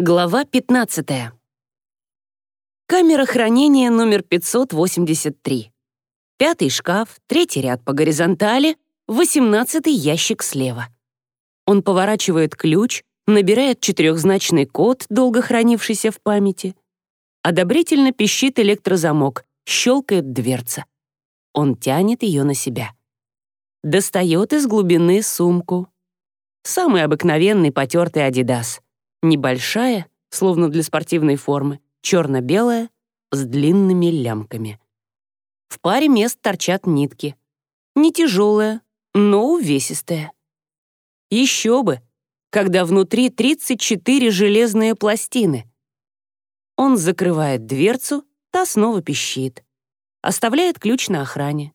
Глава 15. Камера хранения номер 583. Пятый шкаф, третий ряд по горизонтали, восемнадцатый ящик слева. Он поворачивает ключ, набирает четырехзначный код, долго хранившийся в памяти. Одобрительно пищит электрозамок, щелкает дверца. Он тянет ее на себя. Достает из глубины сумку. Самый обыкновенный потертый «Адидас». Небольшая, словно для спортивной формы, черно-белая, с длинными лямками. В паре мест торчат нитки. Не тяжелая, но увесистая. Еще бы, когда внутри 34 железные пластины. Он закрывает дверцу, та снова пищит. Оставляет ключ на охране.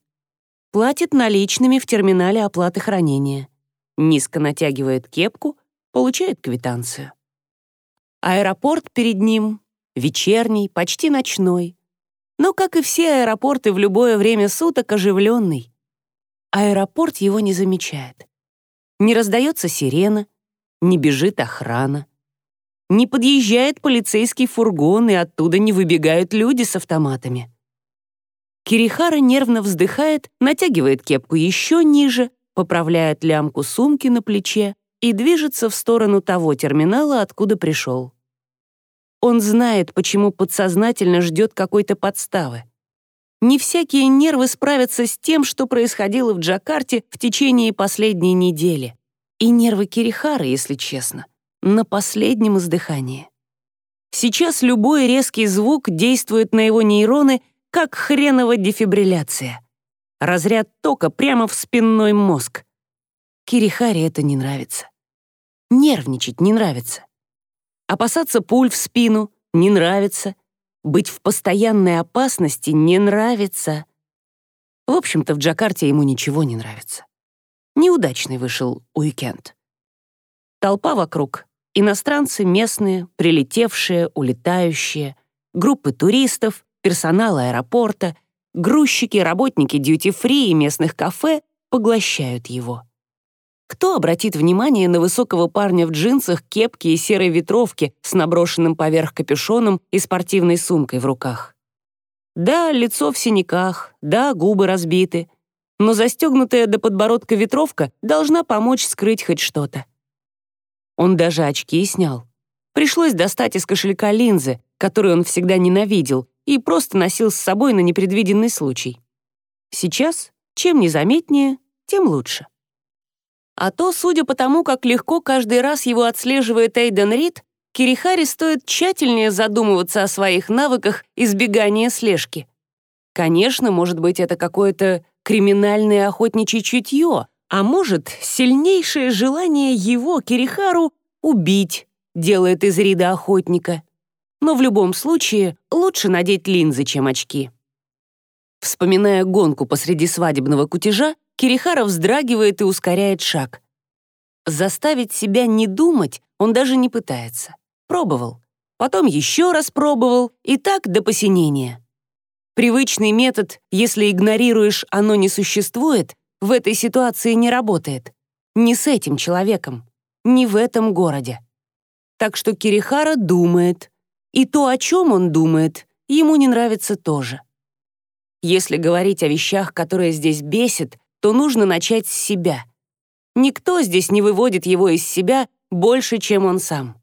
Платит наличными в терминале оплаты хранения. Низко натягивает кепку, получает квитанцию. Аэропорт перед ним, вечерний, почти ночной. Но, как и все аэропорты в любое время суток, оживленный. Аэропорт его не замечает. Не раздается сирена, не бежит охрана. Не подъезжает полицейский фургон, и оттуда не выбегают люди с автоматами. Кирихара нервно вздыхает, натягивает кепку еще ниже, поправляет лямку сумки на плече и движется в сторону того терминала, откуда пришел. Он знает, почему подсознательно ждет какой-то подставы. Не всякие нервы справятся с тем, что происходило в Джакарте в течение последней недели. И нервы Кирихара, если честно, на последнем издыхании. Сейчас любой резкий звук действует на его нейроны, как хренова дефибрилляция. Разряд тока прямо в спинной мозг. Кирихаре это не нравится. Нервничать не нравится. Опасаться пуль в спину не нравится. Быть в постоянной опасности не нравится. В общем-то, в Джакарте ему ничего не нравится. Неудачный вышел уикенд. Толпа вокруг. Иностранцы местные, прилетевшие, улетающие, группы туристов, персонал аэропорта, грузчики, работники дьюти-фри и местных кафе поглощают его. Кто обратит внимание на высокого парня в джинсах, кепке и серой ветровке с наброшенным поверх капюшоном и спортивной сумкой в руках? Да, лицо в синяках, да, губы разбиты, но застегнутая до подбородка ветровка должна помочь скрыть хоть что-то. Он даже очки снял. Пришлось достать из кошелька линзы, которые он всегда ненавидел, и просто носил с собой на непредвиденный случай. Сейчас, чем незаметнее, тем лучше. А то, судя по тому, как легко каждый раз его отслеживает Эйден Рид, Кирихари стоит тщательнее задумываться о своих навыках избегания слежки. Конечно, может быть, это какое-то криминальное охотничье чутье, а может, сильнейшее желание его, Кирихару, убить делает из Рида охотника. Но в любом случае лучше надеть линзы, чем очки. Вспоминая гонку посреди свадебного кутежа, Кирихара вздрагивает и ускоряет шаг. Заставить себя не думать он даже не пытается. Пробовал. Потом еще раз пробовал, и так до посинения. Привычный метод, если игнорируешь, оно не существует, в этой ситуации не работает. Не с этим человеком, не в этом городе. Так что Кирихара думает. И то, о чем он думает, ему не нравится тоже. Если говорить о вещах, которые здесь бесят, то нужно начать с себя. Никто здесь не выводит его из себя больше, чем он сам.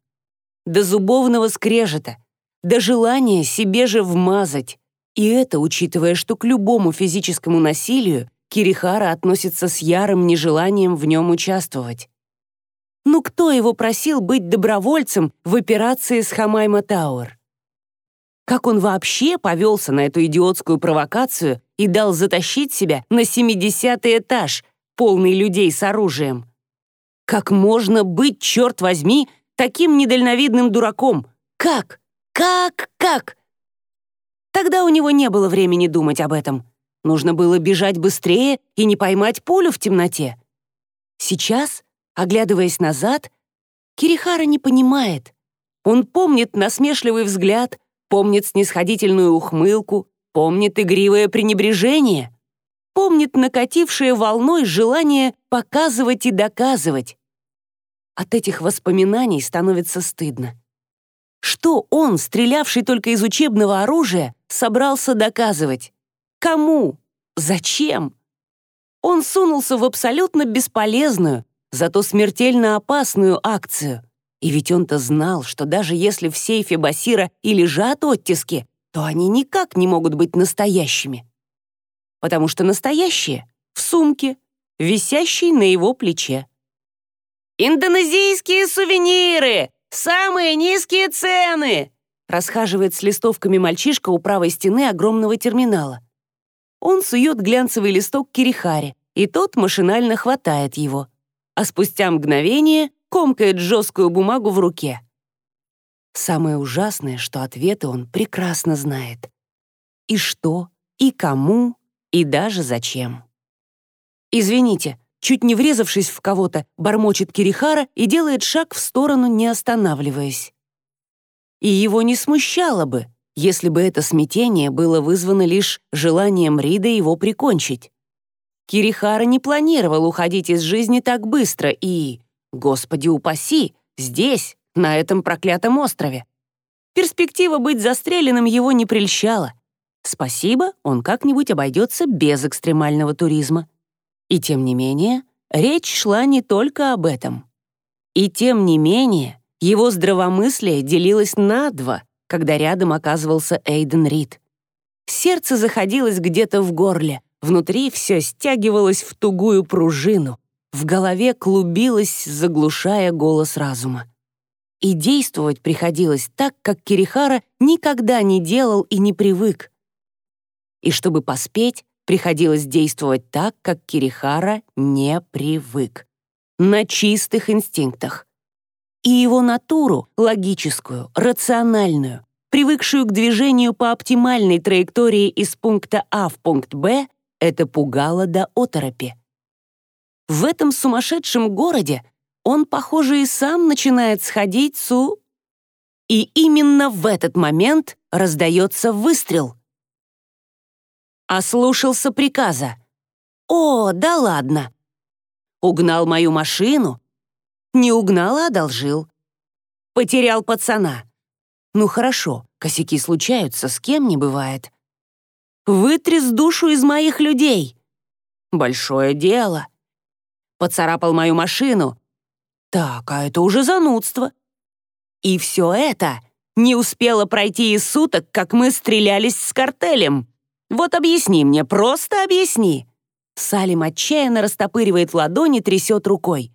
До зубовного скрежета, до желания себе же вмазать. И это учитывая, что к любому физическому насилию Кирихара относится с ярым нежеланием в нем участвовать. Ну кто его просил быть добровольцем в операции с Хамайма Тауэр? Как он вообще повелся на эту идиотскую провокацию и дал затащить себя на 70-й этаж, полный людей с оружием? Как можно быть, черт возьми, таким недальновидным дураком? Как? Как? Как? Тогда у него не было времени думать об этом. Нужно было бежать быстрее и не поймать пулю в темноте. Сейчас, оглядываясь назад, Кирихара не понимает. Он помнит насмешливый взгляд, помнит снисходительную ухмылку, помнит игривое пренебрежение, помнит накатившее волной желание показывать и доказывать. От этих воспоминаний становится стыдно. Что он, стрелявший только из учебного оружия, собрался доказывать? Кому? Зачем? Он сунулся в абсолютно бесполезную, зато смертельно опасную акцию. И ведь он-то знал, что даже если в сейфе Басира и лежат оттиски, то они никак не могут быть настоящими. Потому что настоящие — в сумке, висящей на его плече. «Индонезийские сувениры! Самые низкие цены!» расхаживает с листовками мальчишка у правой стены огромного терминала. Он сует глянцевый листок Кирихаре, и тот машинально хватает его. А спустя мгновение комкает жесткую бумагу в руке. Самое ужасное, что ответы он прекрасно знает. И что, и кому, и даже зачем. «Извините», чуть не врезавшись в кого-то, бормочет Кирихара и делает шаг в сторону, не останавливаясь. И его не смущало бы, если бы это смятение было вызвано лишь желанием Рида его прикончить. Кирихара не планировал уходить из жизни так быстро и, господи упаси, здесь, на этом проклятом острове. Перспектива быть застреленным его не прельщала. Спасибо, он как-нибудь обойдется без экстремального туризма. И тем не менее, речь шла не только об этом. И тем не менее, его здравомыслие делилось на два, когда рядом оказывался Эйден Рид. Сердце заходилось где-то в горле, внутри все стягивалось в тугую пружину, в голове клубилось, заглушая голос разума. И действовать приходилось так, как Кирихара никогда не делал и не привык. И чтобы поспеть, приходилось действовать так, как Кирихара не привык. На чистых инстинктах и его натуру, логическую, рациональную, привыкшую к движению по оптимальной траектории из пункта А в пункт Б, это пугало до оторопи. В этом сумасшедшем городе он, похоже, и сам начинает сходить с у... И именно в этот момент раздается выстрел. Ослушался приказа. «О, да ладно!» Угнал мою машину, не угнал, а одолжил. Потерял пацана. Ну хорошо, косяки случаются, с кем не бывает. Вытряс душу из моих людей. Большое дело. Поцарапал мою машину. Так, а это уже занудство. И все это не успело пройти и суток, как мы стрелялись с картелем. Вот объясни мне, просто объясни. Салим отчаянно растопыривает ладони, трясет рукой.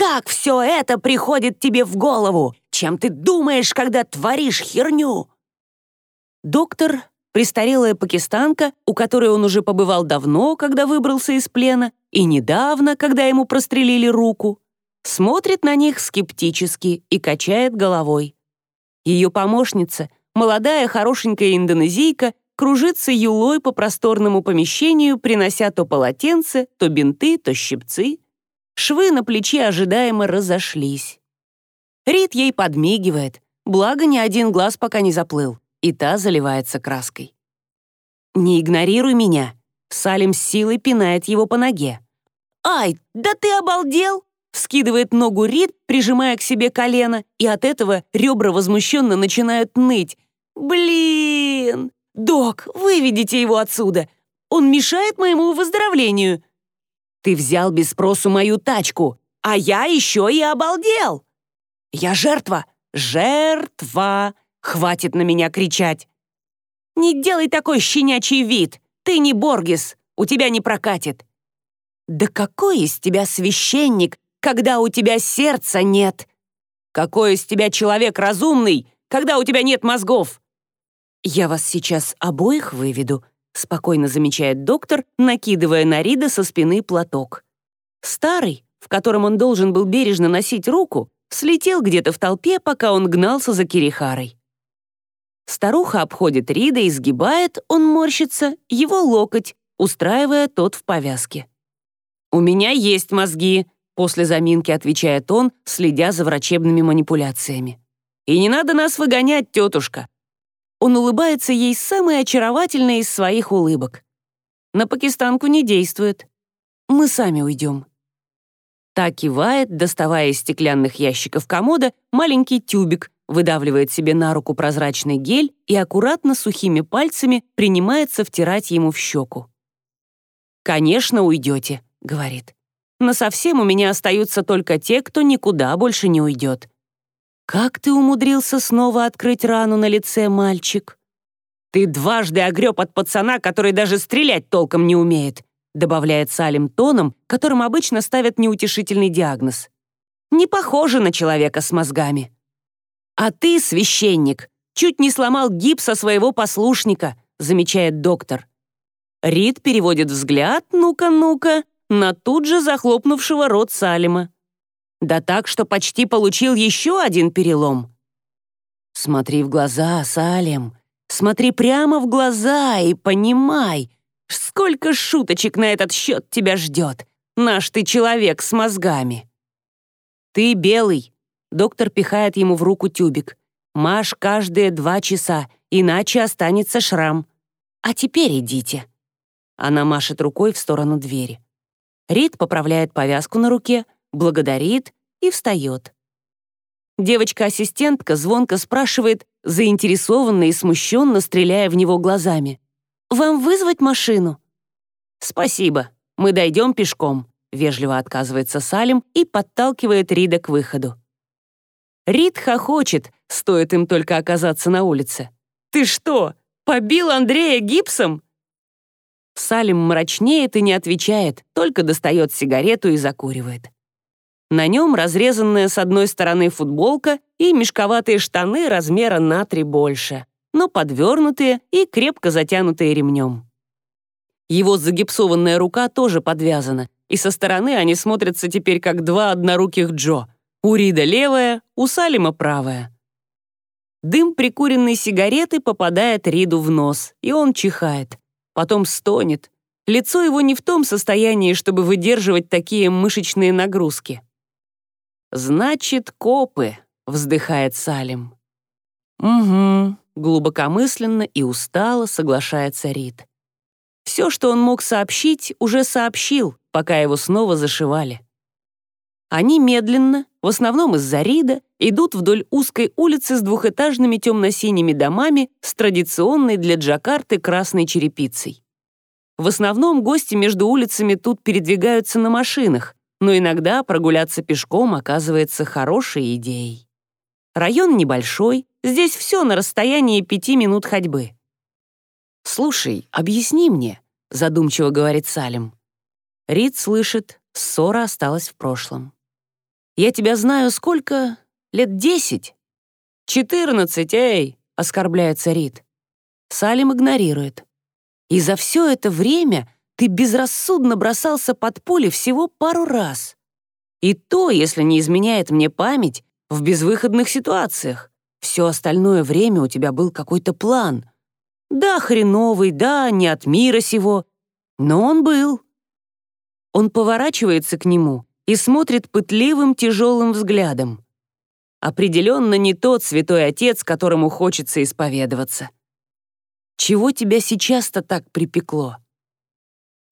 Как все это приходит тебе в голову? Чем ты думаешь, когда творишь херню?» Доктор, престарелая пакистанка, у которой он уже побывал давно, когда выбрался из плена, и недавно, когда ему прострелили руку, смотрит на них скептически и качает головой. Ее помощница, молодая хорошенькая индонезийка, кружится юлой по просторному помещению, принося то полотенце, то бинты, то щипцы — Швы на плече ожидаемо разошлись. Рид ей подмигивает, благо ни один глаз пока не заплыл, и та заливается краской. «Не игнорируй меня», — Салим с силой пинает его по ноге. «Ай, да ты обалдел!» Скидывает ногу Рид, прижимая к себе колено, и от этого ребра возмущенно начинают ныть. «Блин! Док, выведите его отсюда! Он мешает моему выздоровлению!» Ты взял без спросу мою тачку, а я еще и обалдел. Я жертва, жертва. Хватит на меня кричать. Не делай такой щенячий вид. Ты не Боргис, у тебя не прокатит. Да какой из тебя священник, когда у тебя сердца нет? Какой из тебя человек разумный, когда у тебя нет мозгов? Я вас сейчас обоих выведу, спокойно замечает доктор, накидывая на Рида со спины платок. Старый, в котором он должен был бережно носить руку, слетел где-то в толпе, пока он гнался за Кирихарой. Старуха обходит Рида и сгибает, он морщится, его локоть, устраивая тот в повязке. «У меня есть мозги», — после заминки отвечает он, следя за врачебными манипуляциями. «И не надо нас выгонять, тетушка. Он улыбается ей самой очаровательной из своих улыбок. На пакистанку не действует. Мы сами уйдем. Та кивает, доставая из стеклянных ящиков комода маленький тюбик, выдавливает себе на руку прозрачный гель и аккуратно сухими пальцами принимается втирать ему в щеку. «Конечно, уйдете», — говорит. «Но совсем у меня остаются только те, кто никуда больше не уйдет». «Как ты умудрился снова открыть рану на лице, мальчик?» «Ты дважды огреб от пацана, который даже стрелять толком не умеет», добавляет Салим тоном, которым обычно ставят неутешительный диагноз. «Не похоже на человека с мозгами». «А ты, священник, чуть не сломал гипса своего послушника», замечает доктор. Рид переводит взгляд, ну-ка, ну-ка, на тут же захлопнувшего рот Салима. Да так, что почти получил еще один перелом. Смотри в глаза, Салим. Смотри прямо в глаза и понимай, сколько шуточек на этот счет тебя ждет. Наш ты человек с мозгами. Ты белый. Доктор пихает ему в руку тюбик. Маш каждые два часа, иначе останется шрам. А теперь идите. Она машет рукой в сторону двери. Рид поправляет повязку на руке, благодарит и встает. Девочка-ассистентка звонко спрашивает, заинтересованно и смущенно стреляя в него глазами. «Вам вызвать машину?» «Спасибо, мы дойдем пешком», — вежливо отказывается Салим и подталкивает Рида к выходу. Рид хохочет, стоит им только оказаться на улице. «Ты что, побил Андрея гипсом?» Салим мрачнеет и не отвечает, только достает сигарету и закуривает. На нем разрезанная с одной стороны футболка и мешковатые штаны размера на три больше, но подвернутые и крепко затянутые ремнем. Его загипсованная рука тоже подвязана, и со стороны они смотрятся теперь как два одноруких Джо. У Рида левая, у Салима правая. Дым прикуренной сигареты попадает Риду в нос, и он чихает потом стонет. Лицо его не в том состоянии, чтобы выдерживать такие мышечные нагрузки. «Значит, копы», — вздыхает Салим. «Угу», — глубокомысленно и устало соглашается Рид. Все, что он мог сообщить, уже сообщил, пока его снова зашивали. Они медленно, в основном из-за Рида, идут вдоль узкой улицы с двухэтажными темно-синими домами с традиционной для Джакарты красной черепицей. В основном гости между улицами тут передвигаются на машинах, но иногда прогуляться пешком оказывается хорошей идеей. Район небольшой, здесь все на расстоянии пяти минут ходьбы. «Слушай, объясни мне», — задумчиво говорит Салим. Рид слышит, ссора осталась в прошлом. Я тебя знаю сколько? Лет десять?» «Четырнадцать, эй!» — оскорбляется Рид. Салим игнорирует. «И за все это время ты безрассудно бросался под пули всего пару раз. И то, если не изменяет мне память, в безвыходных ситуациях. Все остальное время у тебя был какой-то план. Да, хреновый, да, не от мира сего, но он был». Он поворачивается к нему и смотрит пытливым тяжелым взглядом. Определенно не тот святой отец, которому хочется исповедоваться. Чего тебя сейчас-то так припекло?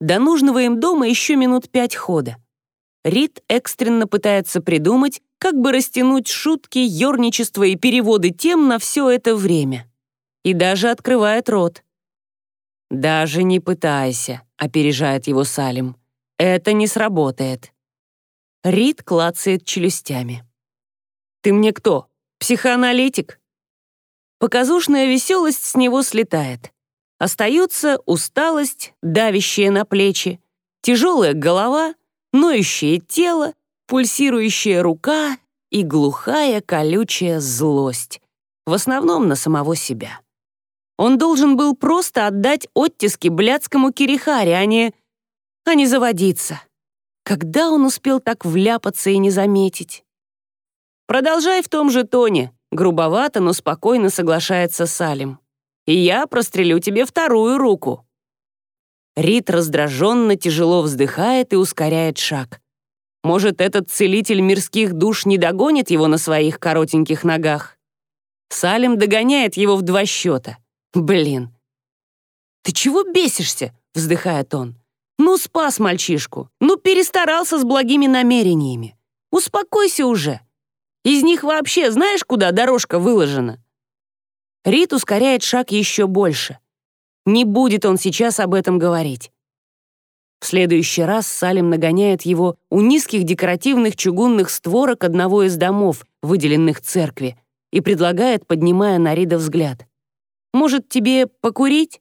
До нужного им дома еще минут пять хода. Рид экстренно пытается придумать, как бы растянуть шутки, ерничество и переводы тем на все это время. И даже открывает рот. «Даже не пытайся», — опережает его Салим. «Это не сработает». Рид клацает челюстями. «Ты мне кто, психоаналитик?» Показушная веселость с него слетает. Остаются усталость, давящая на плечи, тяжелая голова, ноющее тело, пульсирующая рука и глухая колючая злость, в основном на самого себя. Он должен был просто отдать оттиски блядскому Кирихаре, а не... а не заводиться. Когда он успел так вляпаться и не заметить? «Продолжай в том же тоне», — грубовато, но спокойно соглашается Салим. «И я прострелю тебе вторую руку». Рит раздраженно тяжело вздыхает и ускоряет шаг. Может, этот целитель мирских душ не догонит его на своих коротеньких ногах? Салим догоняет его в два счета. Блин. «Ты чего бесишься?» — вздыхает он. Ну, спас мальчишку. Ну, перестарался с благими намерениями. Успокойся уже. Из них вообще знаешь, куда дорожка выложена?» Рит ускоряет шаг еще больше. Не будет он сейчас об этом говорить. В следующий раз Салим нагоняет его у низких декоративных чугунных створок одного из домов, выделенных церкви, и предлагает, поднимая на Рида взгляд. «Может, тебе покурить?»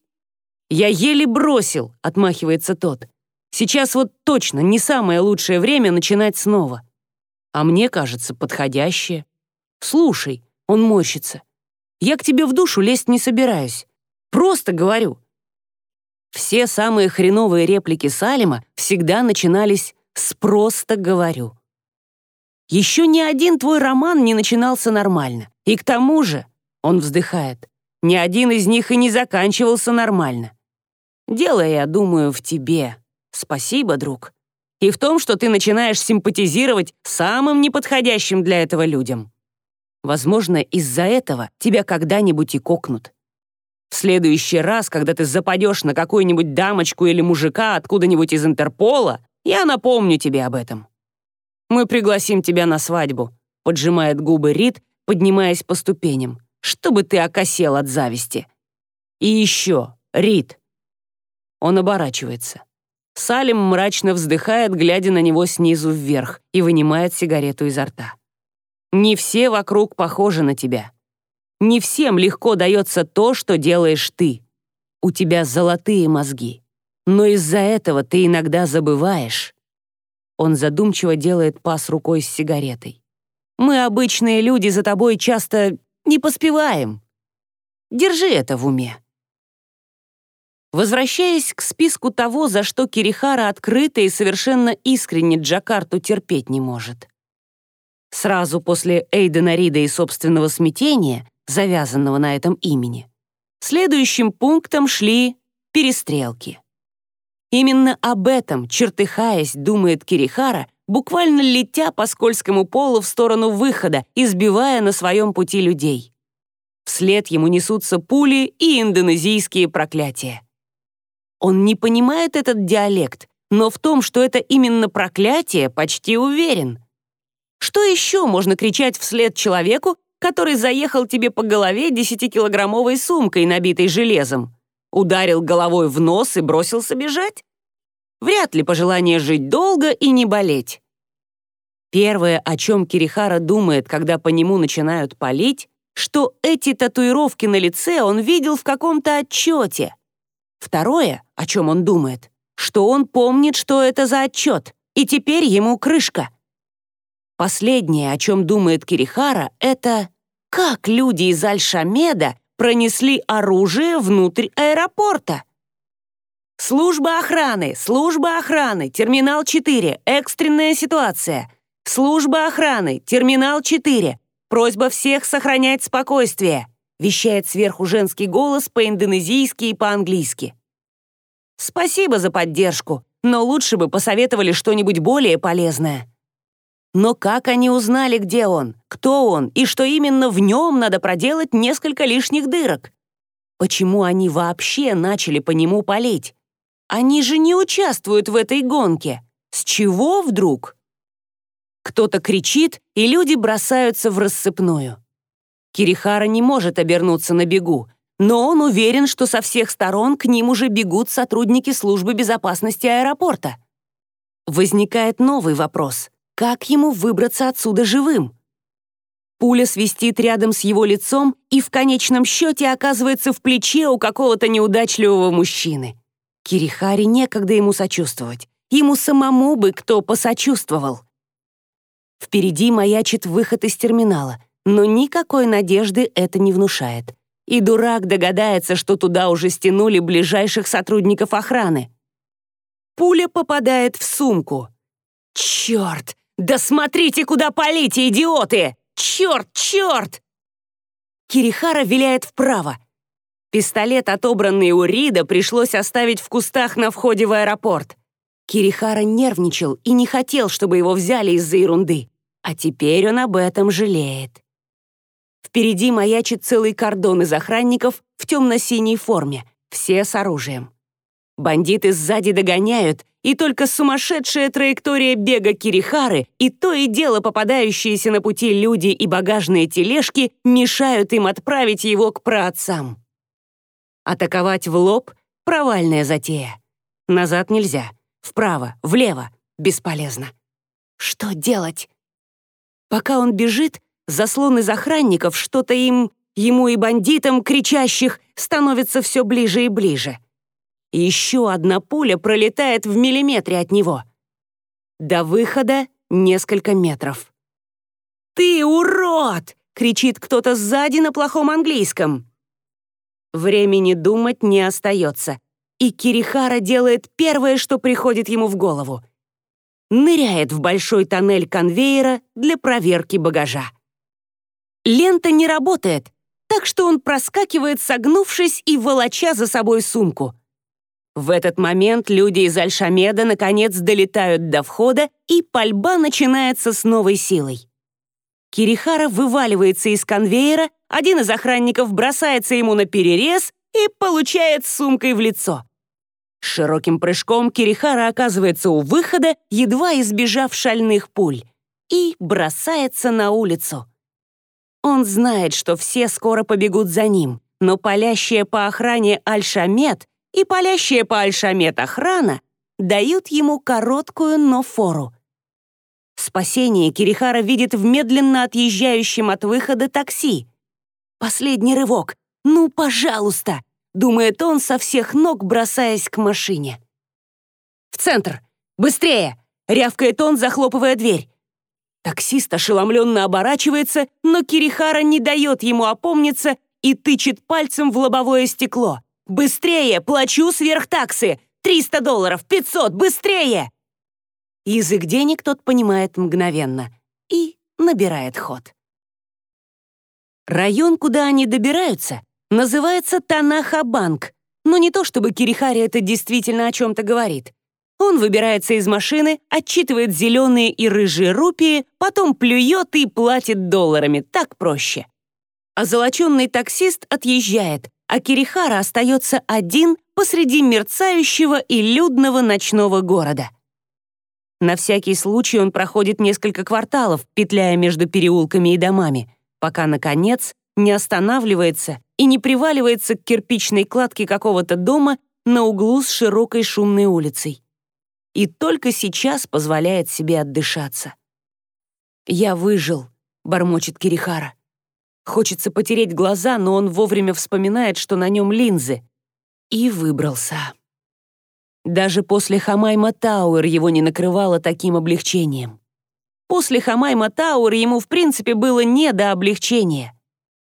«Я еле бросил», — отмахивается тот. «Сейчас вот точно не самое лучшее время начинать снова». «А мне кажется, подходящее». «Слушай», — он морщится, «я к тебе в душу лезть не собираюсь. Просто говорю, все самые хреновые реплики Салима всегда начинались с «просто говорю». Еще ни один твой роман не начинался нормально. И к тому же, он вздыхает, ни один из них и не заканчивался нормально. Дело, я думаю, в тебе. Спасибо, друг. И в том, что ты начинаешь симпатизировать самым неподходящим для этого людям. Возможно, из-за этого тебя когда-нибудь и кокнут. В следующий раз, когда ты западешь на какую-нибудь дамочку или мужика откуда-нибудь из Интерпола, я напомню тебе об этом. Мы пригласим тебя на свадьбу», — поджимает губы Рид, поднимаясь по ступеням, чтобы ты окосел от зависти. «И еще, Рид». Он оборачивается. Салим мрачно вздыхает, глядя на него снизу вверх, и вынимает сигарету изо рта. «Не все вокруг похожи на тебя. Не всем легко дается то, что делаешь ты. У тебя золотые мозги. Но из-за этого ты иногда забываешь. Он задумчиво делает пас рукой с сигаретой. Мы, обычные люди, за тобой часто не поспеваем. Держи это в уме. Возвращаясь к списку того, за что Кирихара открыто и совершенно искренне Джакарту терпеть не может. Сразу после Эйдена Рида и собственного смятения завязанного на этом имени. Следующим пунктом шли перестрелки. Именно об этом, чертыхаясь, думает Кирихара, буквально летя по скользкому полу в сторону выхода, избивая на своем пути людей. Вслед ему несутся пули и индонезийские проклятия. Он не понимает этот диалект, но в том, что это именно проклятие, почти уверен. Что еще можно кричать вслед человеку, который заехал тебе по голове десятикилограммовой сумкой, набитой железом, ударил головой в нос и бросился бежать? Вряд ли пожелание жить долго и не болеть. Первое, о чем Кирихара думает, когда по нему начинают палить, что эти татуировки на лице он видел в каком-то отчете. Второе, о чем он думает, что он помнит, что это за отчет, и теперь ему крышка. Последнее, о чем думает Кирихара, это как люди из Аль-Шамеда пронесли оружие внутрь аэропорта. Служба охраны, служба охраны, терминал 4, экстренная ситуация. Служба охраны, терминал 4, просьба всех сохранять спокойствие, вещает сверху женский голос по-индонезийски и по-английски. Спасибо за поддержку, но лучше бы посоветовали что-нибудь более полезное. Но как они узнали, где он, кто он и что именно в нем надо проделать несколько лишних дырок? Почему они вообще начали по нему палить? Они же не участвуют в этой гонке. С чего вдруг? Кто-то кричит, и люди бросаются в рассыпную. Кирихара не может обернуться на бегу, но он уверен, что со всех сторон к ним уже бегут сотрудники службы безопасности аэропорта. Возникает новый вопрос. Как ему выбраться отсюда живым? Пуля свистит рядом с его лицом и в конечном счете оказывается в плече у какого-то неудачливого мужчины. Кирихари некогда ему сочувствовать. Ему самому бы кто посочувствовал. Впереди маячит выход из терминала, но никакой надежды это не внушает. И дурак догадается, что туда уже стянули ближайших сотрудников охраны. Пуля попадает в сумку. Черт! «Да смотрите, куда полите, идиоты! Черт, черт!» Кирихара виляет вправо. Пистолет, отобранный у Рида, пришлось оставить в кустах на входе в аэропорт. Кирихара нервничал и не хотел, чтобы его взяли из-за ерунды. А теперь он об этом жалеет. Впереди маячит целый кордон из охранников в темно-синей форме, все с оружием. Бандиты сзади догоняют, и только сумасшедшая траектория бега Кирихары и то и дело попадающиеся на пути люди и багажные тележки мешают им отправить его к праотцам. Атаковать в лоб — провальная затея. Назад нельзя, вправо, влево — бесполезно. Что делать? Пока он бежит, заслон из охранников что-то им, ему и бандитам, кричащих, становится все ближе и ближе. Еще одна пуля пролетает в миллиметре от него. До выхода несколько метров. «Ты урод!» — кричит кто-то сзади на плохом английском. Времени думать не остается, и Кирихара делает первое, что приходит ему в голову. Ныряет в большой тоннель конвейера для проверки багажа. Лента не работает, так что он проскакивает, согнувшись и волоча за собой сумку. В этот момент люди из Альшамеда наконец долетают до входа, и пальба начинается с новой силой. Кирихара вываливается из конвейера, один из охранников бросается ему на перерез и получает сумкой в лицо. Широким прыжком Кирихара оказывается у выхода, едва избежав шальных пуль, и бросается на улицу. Он знает, что все скоро побегут за ним, но палящая по охране Аль-Шамед и палящая по Альшамет охрана дают ему короткую, но фору. Спасение Кирихара видит в медленно отъезжающем от выхода такси. Последний рывок. «Ну, пожалуйста!» — думает он со всех ног, бросаясь к машине. «В центр! Быстрее!» — рявкает он, захлопывая дверь. Таксист ошеломленно оборачивается, но Кирихара не дает ему опомниться и тычет пальцем в лобовое стекло. Быстрее! Плачу сверх таксы! 300 долларов! 500! Быстрее!» Язык денег тот понимает мгновенно и набирает ход. Район, куда они добираются, называется Танаха-банк, но не то чтобы Кирихари это действительно о чем-то говорит. Он выбирается из машины, отчитывает зеленые и рыжие рупии, потом плюет и платит долларами, так проще. А золоченный таксист отъезжает, а Кирихара остается один посреди мерцающего и людного ночного города. На всякий случай он проходит несколько кварталов, петляя между переулками и домами, пока, наконец, не останавливается и не приваливается к кирпичной кладке какого-то дома на углу с широкой шумной улицей. И только сейчас позволяет себе отдышаться. «Я выжил», — бормочет Кирихара. Хочется потереть глаза, но он вовремя вспоминает, что на нем линзы. И выбрался. Даже после Хамайма Тауэр его не накрывало таким облегчением. После Хамайма Тауэр ему, в принципе, было не до облегчения.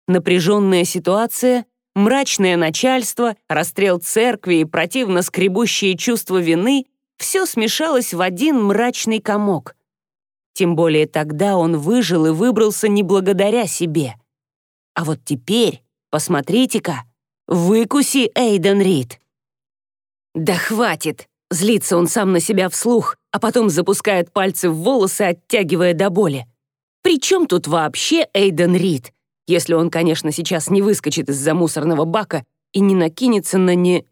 Напряженная ситуация, мрачное начальство, расстрел церкви и противно скребущие чувства вины — все смешалось в один мрачный комок. Тем более тогда он выжил и выбрался не благодаря себе — а вот теперь, посмотрите-ка, выкуси, Эйден Рид. Да хватит! Злится он сам на себя вслух, а потом запускает пальцы в волосы, оттягивая до боли. При чем тут вообще Эйден Рид? Если он, конечно, сейчас не выскочит из-за мусорного бака и не накинется на не...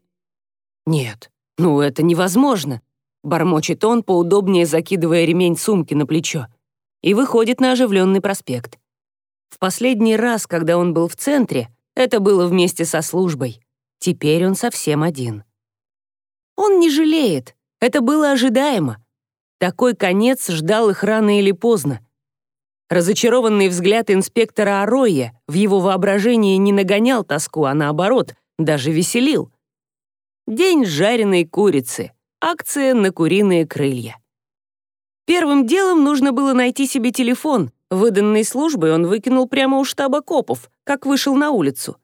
Нет, ну это невозможно. Бормочет он, поудобнее закидывая ремень сумки на плечо. И выходит на оживленный проспект. В последний раз, когда он был в центре, это было вместе со службой. Теперь он совсем один. Он не жалеет, это было ожидаемо. Такой конец ждал их рано или поздно. Разочарованный взгляд инспектора Ароя в его воображении не нагонял тоску, а наоборот, даже веселил. День жареной курицы, акция на куриные крылья. Первым делом нужно было найти себе телефон, Выданный службой он выкинул прямо у штаба копов, как вышел на улицу.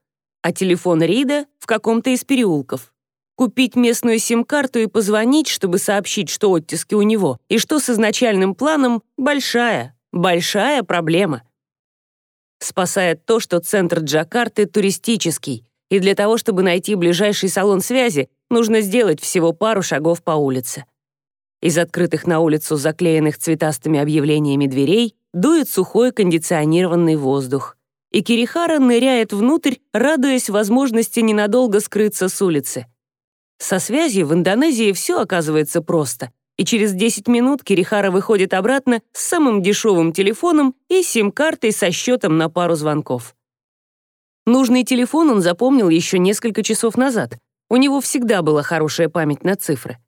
А телефон Рида в каком-то из переулков. Купить местную сим-карту и позвонить, чтобы сообщить, что оттиски у него, и что с изначальным планом — большая, большая проблема. Спасает то, что центр Джакарты туристический, и для того, чтобы найти ближайший салон связи, нужно сделать всего пару шагов по улице. Из открытых на улицу заклеенных цветастыми объявлениями дверей дует сухой кондиционированный воздух. И Кирихара ныряет внутрь, радуясь возможности ненадолго скрыться с улицы. Со связью в Индонезии все оказывается просто. и через 10 минут Кирихара выходит обратно с самым дешевым телефоном и сим-картой со счетом на пару звонков. Нужный телефон он запомнил еще несколько часов назад. У него всегда была хорошая память на цифры.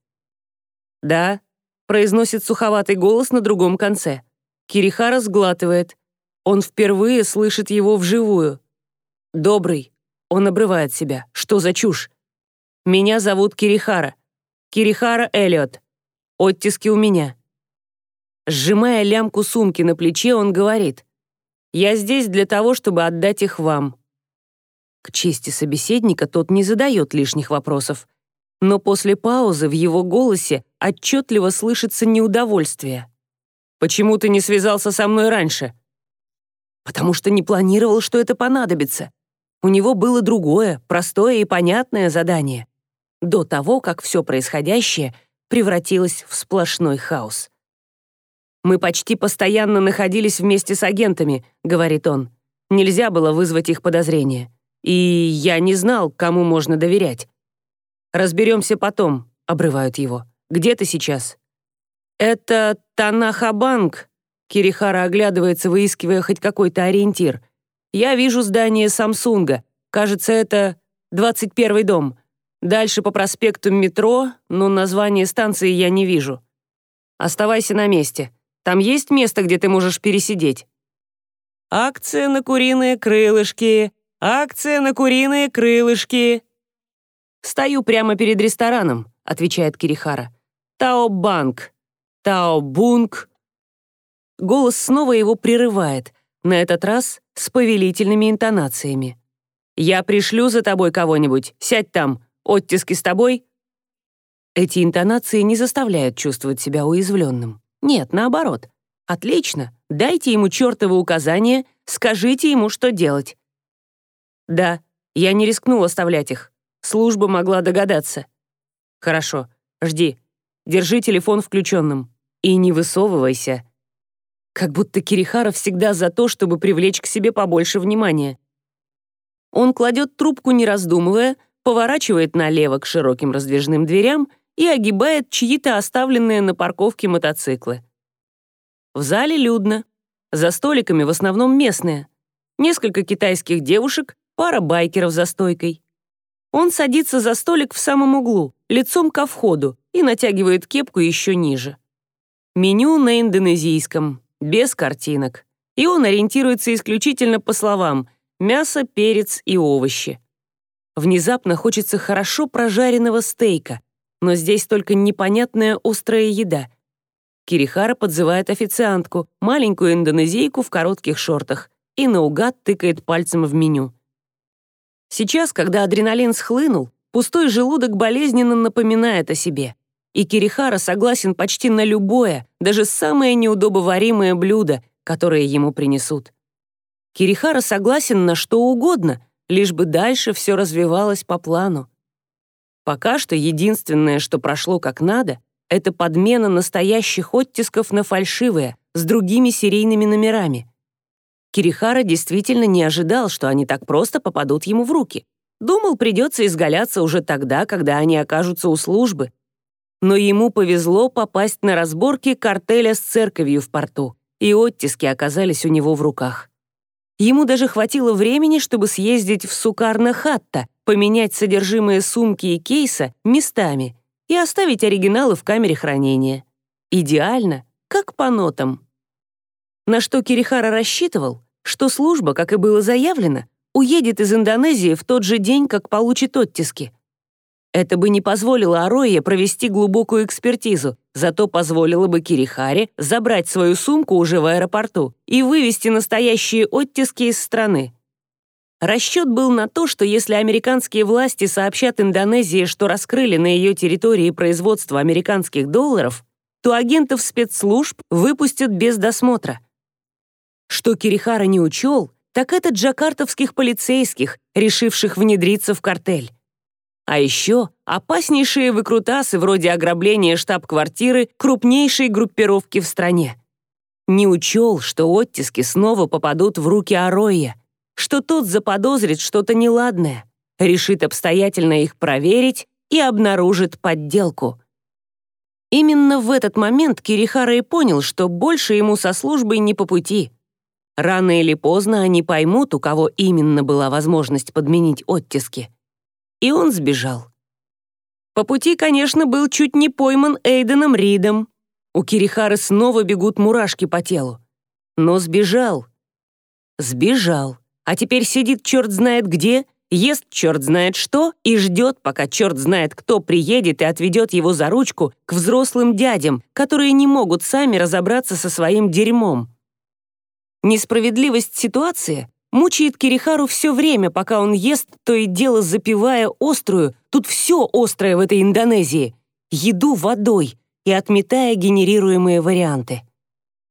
«Да», — произносит суховатый голос на другом конце. Кирихара сглатывает. Он впервые слышит его вживую. «Добрый». Он обрывает себя. «Что за чушь?» «Меня зовут Кирихара. Кирихара Эллиот. Оттиски у меня». Сжимая лямку сумки на плече, он говорит. «Я здесь для того, чтобы отдать их вам». К чести собеседника тот не задает лишних вопросов. Но после паузы в его голосе отчетливо слышится неудовольствие. «Почему ты не связался со мной раньше?» «Потому что не планировал, что это понадобится. У него было другое, простое и понятное задание. До того, как все происходящее превратилось в сплошной хаос. «Мы почти постоянно находились вместе с агентами», — говорит он. «Нельзя было вызвать их подозрения. И я не знал, кому можно доверять. Разберемся потом», — обрывают его. «Где ты сейчас?» «Это Танахабанк», — Кирихара оглядывается, выискивая хоть какой-то ориентир. «Я вижу здание Самсунга. Кажется, это 21 дом. Дальше по проспекту метро, но название станции я не вижу. Оставайся на месте. Там есть место, где ты можешь пересидеть?» «Акция на куриные крылышки! Акция на куриные крылышки!» «Стою прямо перед рестораном», — отвечает Кирихара. «Тао-банк. Тао-бунг». Голос снова его прерывает, на этот раз с повелительными интонациями. «Я пришлю за тобой кого-нибудь. Сядь там. Оттиски с тобой?» Эти интонации не заставляют чувствовать себя уязвленным. Нет, наоборот. Отлично. Дайте ему чертовы указания, скажите ему, что делать. Да, я не рискнул оставлять их. Служба могла догадаться. Хорошо, жди. Держи телефон включенным. И не высовывайся. Как будто Кирихара всегда за то, чтобы привлечь к себе побольше внимания. Он кладет трубку, не раздумывая, поворачивает налево к широким раздвижным дверям и огибает чьи-то оставленные на парковке мотоциклы. В зале людно. За столиками в основном местные. Несколько китайских девушек, пара байкеров за стойкой. Он садится за столик в самом углу, лицом ко входу, и натягивает кепку еще ниже. Меню на индонезийском, без картинок. И он ориентируется исключительно по словам «мясо, перец и овощи». Внезапно хочется хорошо прожаренного стейка, но здесь только непонятная острая еда. Кирихара подзывает официантку, маленькую индонезийку в коротких шортах, и наугад тыкает пальцем в меню. Сейчас, когда адреналин схлынул, пустой желудок болезненно напоминает о себе. И Кирихара согласен почти на любое, даже самое неудобоваримое блюдо, которое ему принесут. Кирихара согласен на что угодно, лишь бы дальше все развивалось по плану. Пока что единственное, что прошло как надо, это подмена настоящих оттисков на фальшивые, с другими серийными номерами. Кирихара действительно не ожидал, что они так просто попадут ему в руки. Думал, придется изгаляться уже тогда, когда они окажутся у службы. Но ему повезло попасть на разборки картеля с церковью в порту, и оттиски оказались у него в руках. Ему даже хватило времени, чтобы съездить в Сукарна-Хатта, поменять содержимое сумки и кейса местами и оставить оригиналы в камере хранения. Идеально, как по нотам. На что Кирихара рассчитывал, что служба, как и было заявлено, уедет из Индонезии в тот же день, как получит оттиски. Это бы не позволило Арое провести глубокую экспертизу, зато позволило бы Кирихаре забрать свою сумку уже в аэропорту и вывести настоящие оттиски из страны. Расчет был на то, что если американские власти сообщат Индонезии, что раскрыли на ее территории производство американских долларов, то агентов спецслужб выпустят без досмотра. Что Кирихара не учел, так это джакартовских полицейских, решивших внедриться в картель. А еще опаснейшие выкрутасы вроде ограбления штаб-квартиры крупнейшей группировки в стране. Не учел, что оттиски снова попадут в руки Ароя, что тот заподозрит что-то неладное, решит обстоятельно их проверить и обнаружит подделку. Именно в этот момент Кирихара и понял, что больше ему со службой не по пути. Рано или поздно они поймут, у кого именно была возможность подменить оттиски. И он сбежал. По пути, конечно, был чуть не пойман Эйденом Ридом. У Кирихары снова бегут мурашки по телу. Но сбежал. Сбежал. А теперь сидит черт знает где, ест черт знает что и ждет, пока черт знает кто приедет и отведет его за ручку к взрослым дядям, которые не могут сами разобраться со своим дерьмом. Несправедливость ситуации мучает Кирихару все время, пока он ест, то и дело запивая острую, тут все острое в этой Индонезии, еду водой и отметая генерируемые варианты.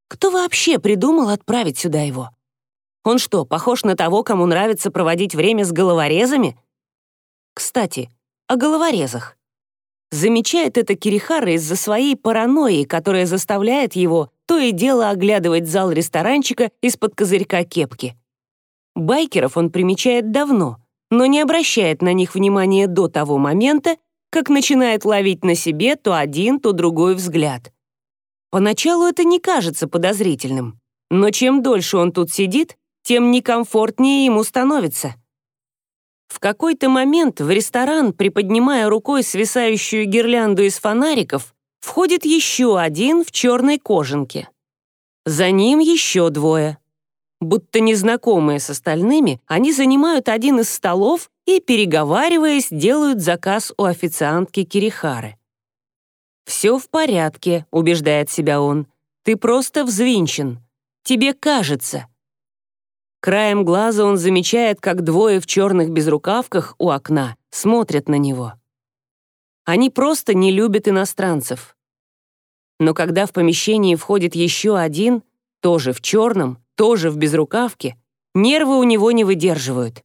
Кто вообще придумал отправить сюда его? Он что, похож на того, кому нравится проводить время с головорезами? Кстати, о головорезах. Замечает это Кирихара из-за своей паранойи, которая заставляет его то и дело оглядывать зал ресторанчика из-под козырька кепки. Байкеров он примечает давно, но не обращает на них внимания до того момента, как начинает ловить на себе то один, то другой взгляд. Поначалу это не кажется подозрительным, но чем дольше он тут сидит, тем некомфортнее ему становится. В какой-то момент в ресторан, приподнимая рукой свисающую гирлянду из фонариков, входит еще один в черной кожанке. За ним еще двое. Будто незнакомые с остальными, они занимают один из столов и, переговариваясь, делают заказ у официантки Кирихары. «Все в порядке», — убеждает себя он. «Ты просто взвинчен. Тебе кажется. Краем глаза он замечает, как двое в черных безрукавках у окна смотрят на него. Они просто не любят иностранцев. Но когда в помещении входит еще один, тоже в черном, тоже в безрукавке, нервы у него не выдерживают.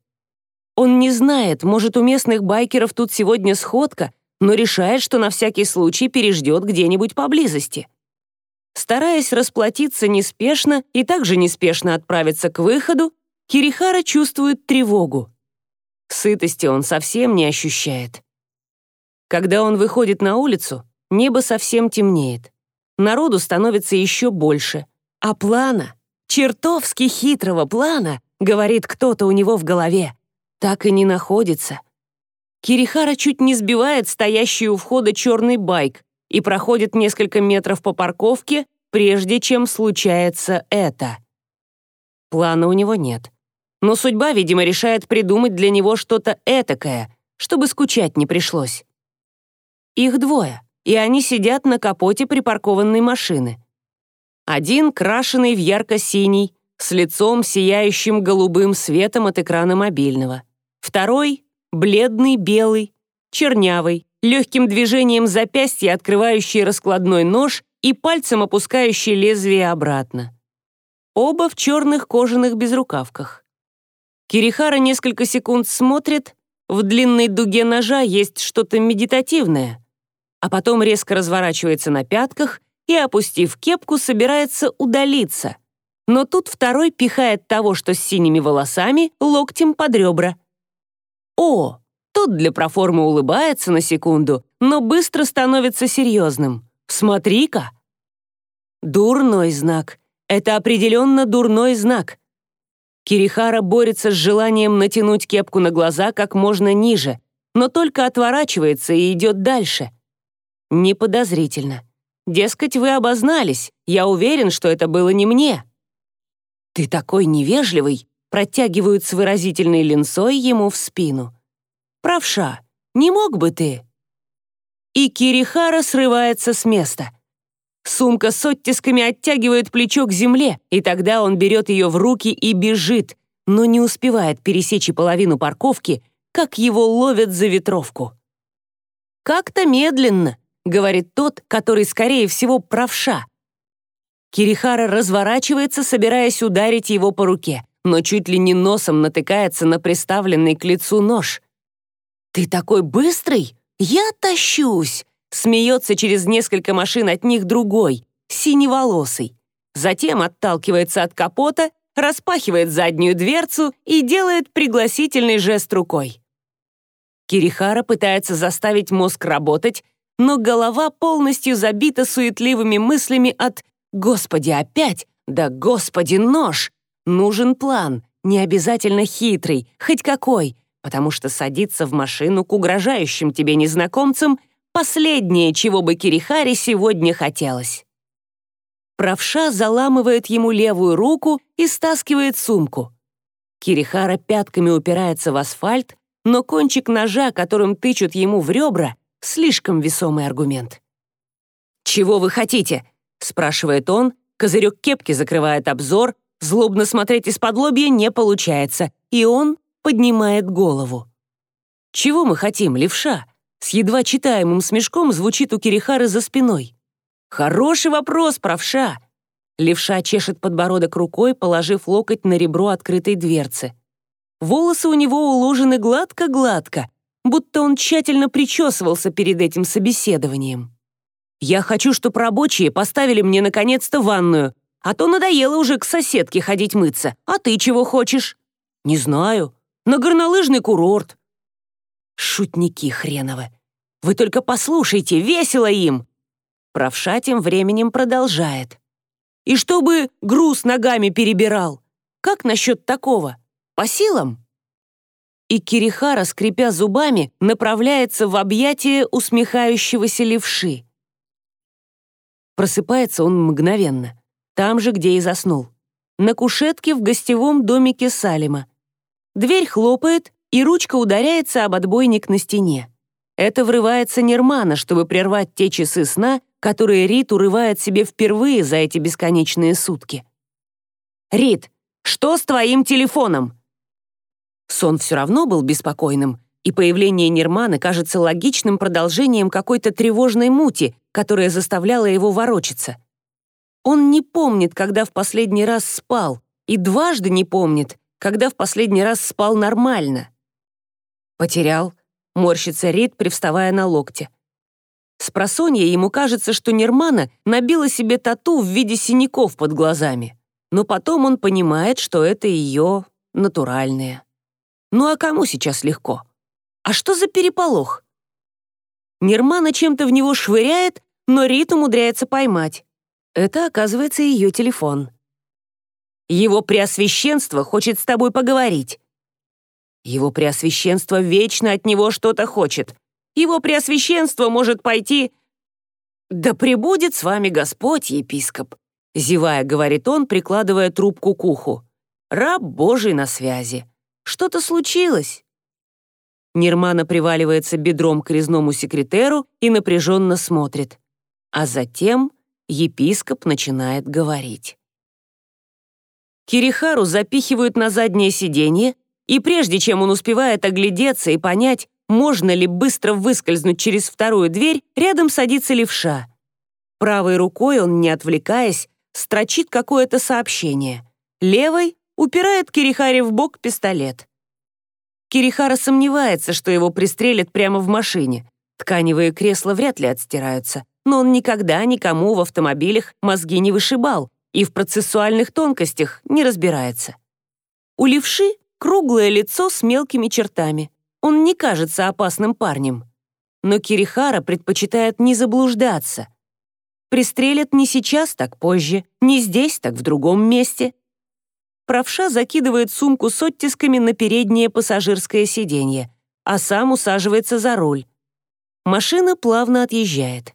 Он не знает, может, у местных байкеров тут сегодня сходка, но решает, что на всякий случай переждет где-нибудь поблизости. Стараясь расплатиться неспешно и также неспешно отправиться к выходу, Кирихара чувствует тревогу. Сытости он совсем не ощущает. Когда он выходит на улицу, небо совсем темнеет. Народу становится еще больше. А плана, чертовски хитрого плана, говорит кто-то у него в голове, так и не находится. Кирихара чуть не сбивает стоящий у входа черный байк, и проходит несколько метров по парковке, прежде чем случается это. Плана у него нет. Но судьба, видимо, решает придумать для него что-то этакое, чтобы скучать не пришлось. Их двое, и они сидят на капоте припаркованной машины. Один крашеный в ярко-синий, с лицом, сияющим голубым светом от экрана мобильного. Второй — бледный белый, чернявый, легким движением запястья, открывающий раскладной нож и пальцем опускающий лезвие обратно. Оба в черных кожаных безрукавках. Кирихара несколько секунд смотрит, в длинной дуге ножа есть что-то медитативное, а потом резко разворачивается на пятках и, опустив кепку, собирается удалиться. Но тут второй пихает того, что с синими волосами, локтем под ребра. «О!» Тот для проформы улыбается на секунду, но быстро становится серьезным. «Смотри-ка!» Дурной знак. Это определенно дурной знак. Кирихара борется с желанием натянуть кепку на глаза как можно ниже, но только отворачивается и идет дальше. Неподозрительно. Дескать, вы обознались. Я уверен, что это было не мне. «Ты такой невежливый!» протягивают с выразительной линцой ему в спину. Правша, не мог бы ты?» И Кирихара срывается с места. Сумка с оттисками оттягивает плечо к земле, и тогда он берет ее в руки и бежит, но не успевает пересечь и половину парковки, как его ловят за ветровку. «Как-то медленно», — говорит тот, который, скорее всего, правша. Кирихара разворачивается, собираясь ударить его по руке, но чуть ли не носом натыкается на приставленный к лицу нож. «Ты такой быстрый! Я тащусь!» Смеется через несколько машин от них другой, синеволосый. Затем отталкивается от капота, распахивает заднюю дверцу и делает пригласительный жест рукой. Кирихара пытается заставить мозг работать, но голова полностью забита суетливыми мыслями от «Господи, опять! Да господи, нож!» Нужен план, не обязательно хитрый, хоть какой, потому что садиться в машину к угрожающим тебе незнакомцам — последнее, чего бы Кирихаре сегодня хотелось. Правша заламывает ему левую руку и стаскивает сумку. Кирихара пятками упирается в асфальт, но кончик ножа, которым тычут ему в ребра, слишком весомый аргумент. «Чего вы хотите?» — спрашивает он, козырек кепки закрывает обзор, злобно смотреть из-под лобья не получается, и он поднимает голову. «Чего мы хотим, левша?» С едва читаемым смешком звучит у Кирихары за спиной. «Хороший вопрос, правша!» Левша чешет подбородок рукой, положив локоть на ребро открытой дверцы. Волосы у него уложены гладко-гладко, будто он тщательно причесывался перед этим собеседованием. «Я хочу, чтобы рабочие поставили мне наконец-то ванную, а то надоело уже к соседке ходить мыться. А ты чего хочешь?» «Не знаю на горнолыжный курорт. Шутники хреновы. Вы только послушайте, весело им. Правша тем временем продолжает. И чтобы груз ногами перебирал. Как насчет такого? По силам? И Кирихара, скрипя зубами, направляется в объятие усмехающегося левши. Просыпается он мгновенно, там же, где и заснул. На кушетке в гостевом домике Салима. Дверь хлопает, и ручка ударяется об отбойник на стене. Это врывается Нермана, чтобы прервать те часы сна, которые Рит урывает себе впервые за эти бесконечные сутки. «Рит, что с твоим телефоном?» Сон все равно был беспокойным, и появление Нермана кажется логичным продолжением какой-то тревожной мути, которая заставляла его ворочаться. Он не помнит, когда в последний раз спал, и дважды не помнит, когда в последний раз спал нормально. Потерял, морщится Рид, привставая на локте. С просонья ему кажется, что Нермана набила себе тату в виде синяков под глазами. Но потом он понимает, что это ее натуральное. Ну а кому сейчас легко? А что за переполох? Нермана чем-то в него швыряет, но Рит умудряется поймать. Это, оказывается, ее телефон. Его Преосвященство хочет с тобой поговорить». Его Преосвященство вечно от него что-то хочет. Его Преосвященство может пойти... «Да пребудет с вами Господь, епископ», — зевая, говорит он, прикладывая трубку к уху. «Раб Божий на связи. Что-то случилось?» Нермана приваливается бедром к резному секретеру и напряженно смотрит. А затем епископ начинает говорить. Кирихару запихивают на заднее сиденье, и прежде чем он успевает оглядеться и понять, можно ли быстро выскользнуть через вторую дверь, рядом садится левша. Правой рукой он, не отвлекаясь, строчит какое-то сообщение. Левой упирает Кирихаре в бок пистолет. Кирихара сомневается, что его пристрелят прямо в машине. Тканевые кресла вряд ли отстираются, но он никогда никому в автомобилях мозги не вышибал, и в процессуальных тонкостях не разбирается. У левши круглое лицо с мелкими чертами. Он не кажется опасным парнем. Но Кирихара предпочитает не заблуждаться. Пристрелят не сейчас, так позже, не здесь, так в другом месте. Правша закидывает сумку с оттисками на переднее пассажирское сиденье, а сам усаживается за руль. Машина плавно отъезжает.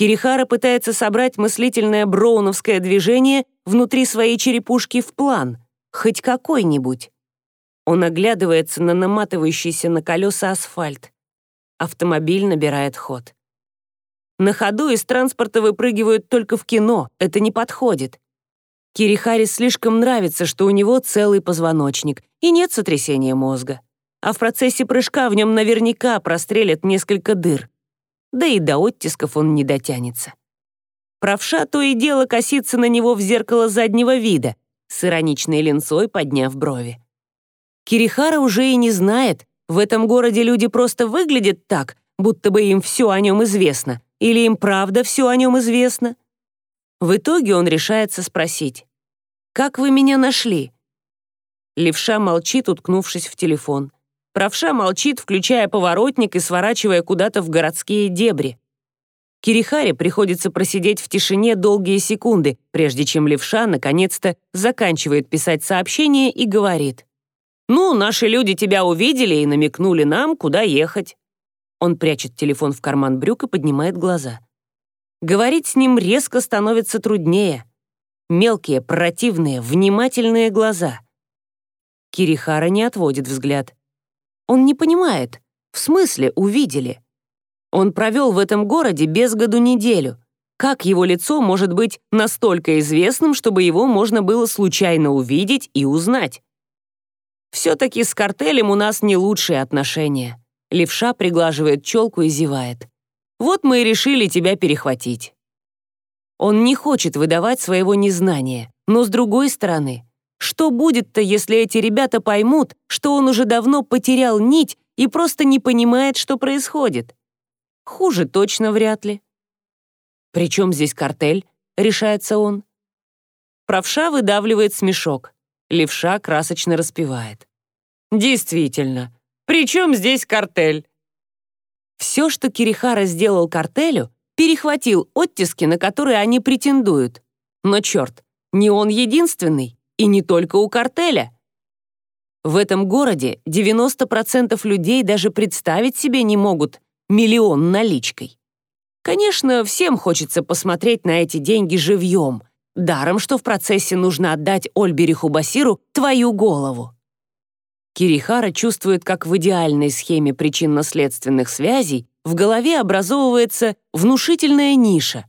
Кирихара пытается собрать мыслительное броуновское движение внутри своей черепушки в план, хоть какой-нибудь. Он оглядывается на наматывающийся на колеса асфальт. Автомобиль набирает ход. На ходу из транспорта выпрыгивают только в кино, это не подходит. Кирихаре слишком нравится, что у него целый позвоночник и нет сотрясения мозга. А в процессе прыжка в нем наверняка прострелят несколько дыр да и до оттисков он не дотянется. Правша то и дело косится на него в зеркало заднего вида, с ироничной линцой подняв брови. Кирихара уже и не знает, в этом городе люди просто выглядят так, будто бы им все о нем известно, или им правда все о нем известно. В итоге он решается спросить, «Как вы меня нашли?» Левша молчит, уткнувшись в телефон. Правша молчит, включая поворотник и сворачивая куда-то в городские дебри. Кирихаре приходится просидеть в тишине долгие секунды, прежде чем левша наконец-то заканчивает писать сообщение и говорит. «Ну, наши люди тебя увидели и намекнули нам, куда ехать». Он прячет телефон в карман брюк и поднимает глаза. Говорить с ним резко становится труднее. Мелкие, противные, внимательные глаза. Кирихара не отводит взгляд. Он не понимает. В смысле увидели? Он провел в этом городе без году неделю. Как его лицо может быть настолько известным, чтобы его можно было случайно увидеть и узнать? Все-таки с картелем у нас не лучшие отношения. Левша приглаживает челку и зевает. Вот мы и решили тебя перехватить. Он не хочет выдавать своего незнания, но с другой стороны, что будет-то, если эти ребята поймут, что он уже давно потерял нить и просто не понимает, что происходит? Хуже точно вряд ли. «Причем здесь картель?» — решается он. Правша выдавливает смешок. Левша красочно распевает. «Действительно, при чем здесь картель?» Все, что Кирихара сделал картелю, перехватил оттиски, на которые они претендуют. Но черт, не он единственный, и не только у картеля. В этом городе 90% людей даже представить себе не могут, миллион наличкой. Конечно, всем хочется посмотреть на эти деньги живьем, даром, что в процессе нужно отдать Ольбериху Басиру твою голову. Кирихара чувствует, как в идеальной схеме причинно-следственных связей в голове образовывается внушительная ниша.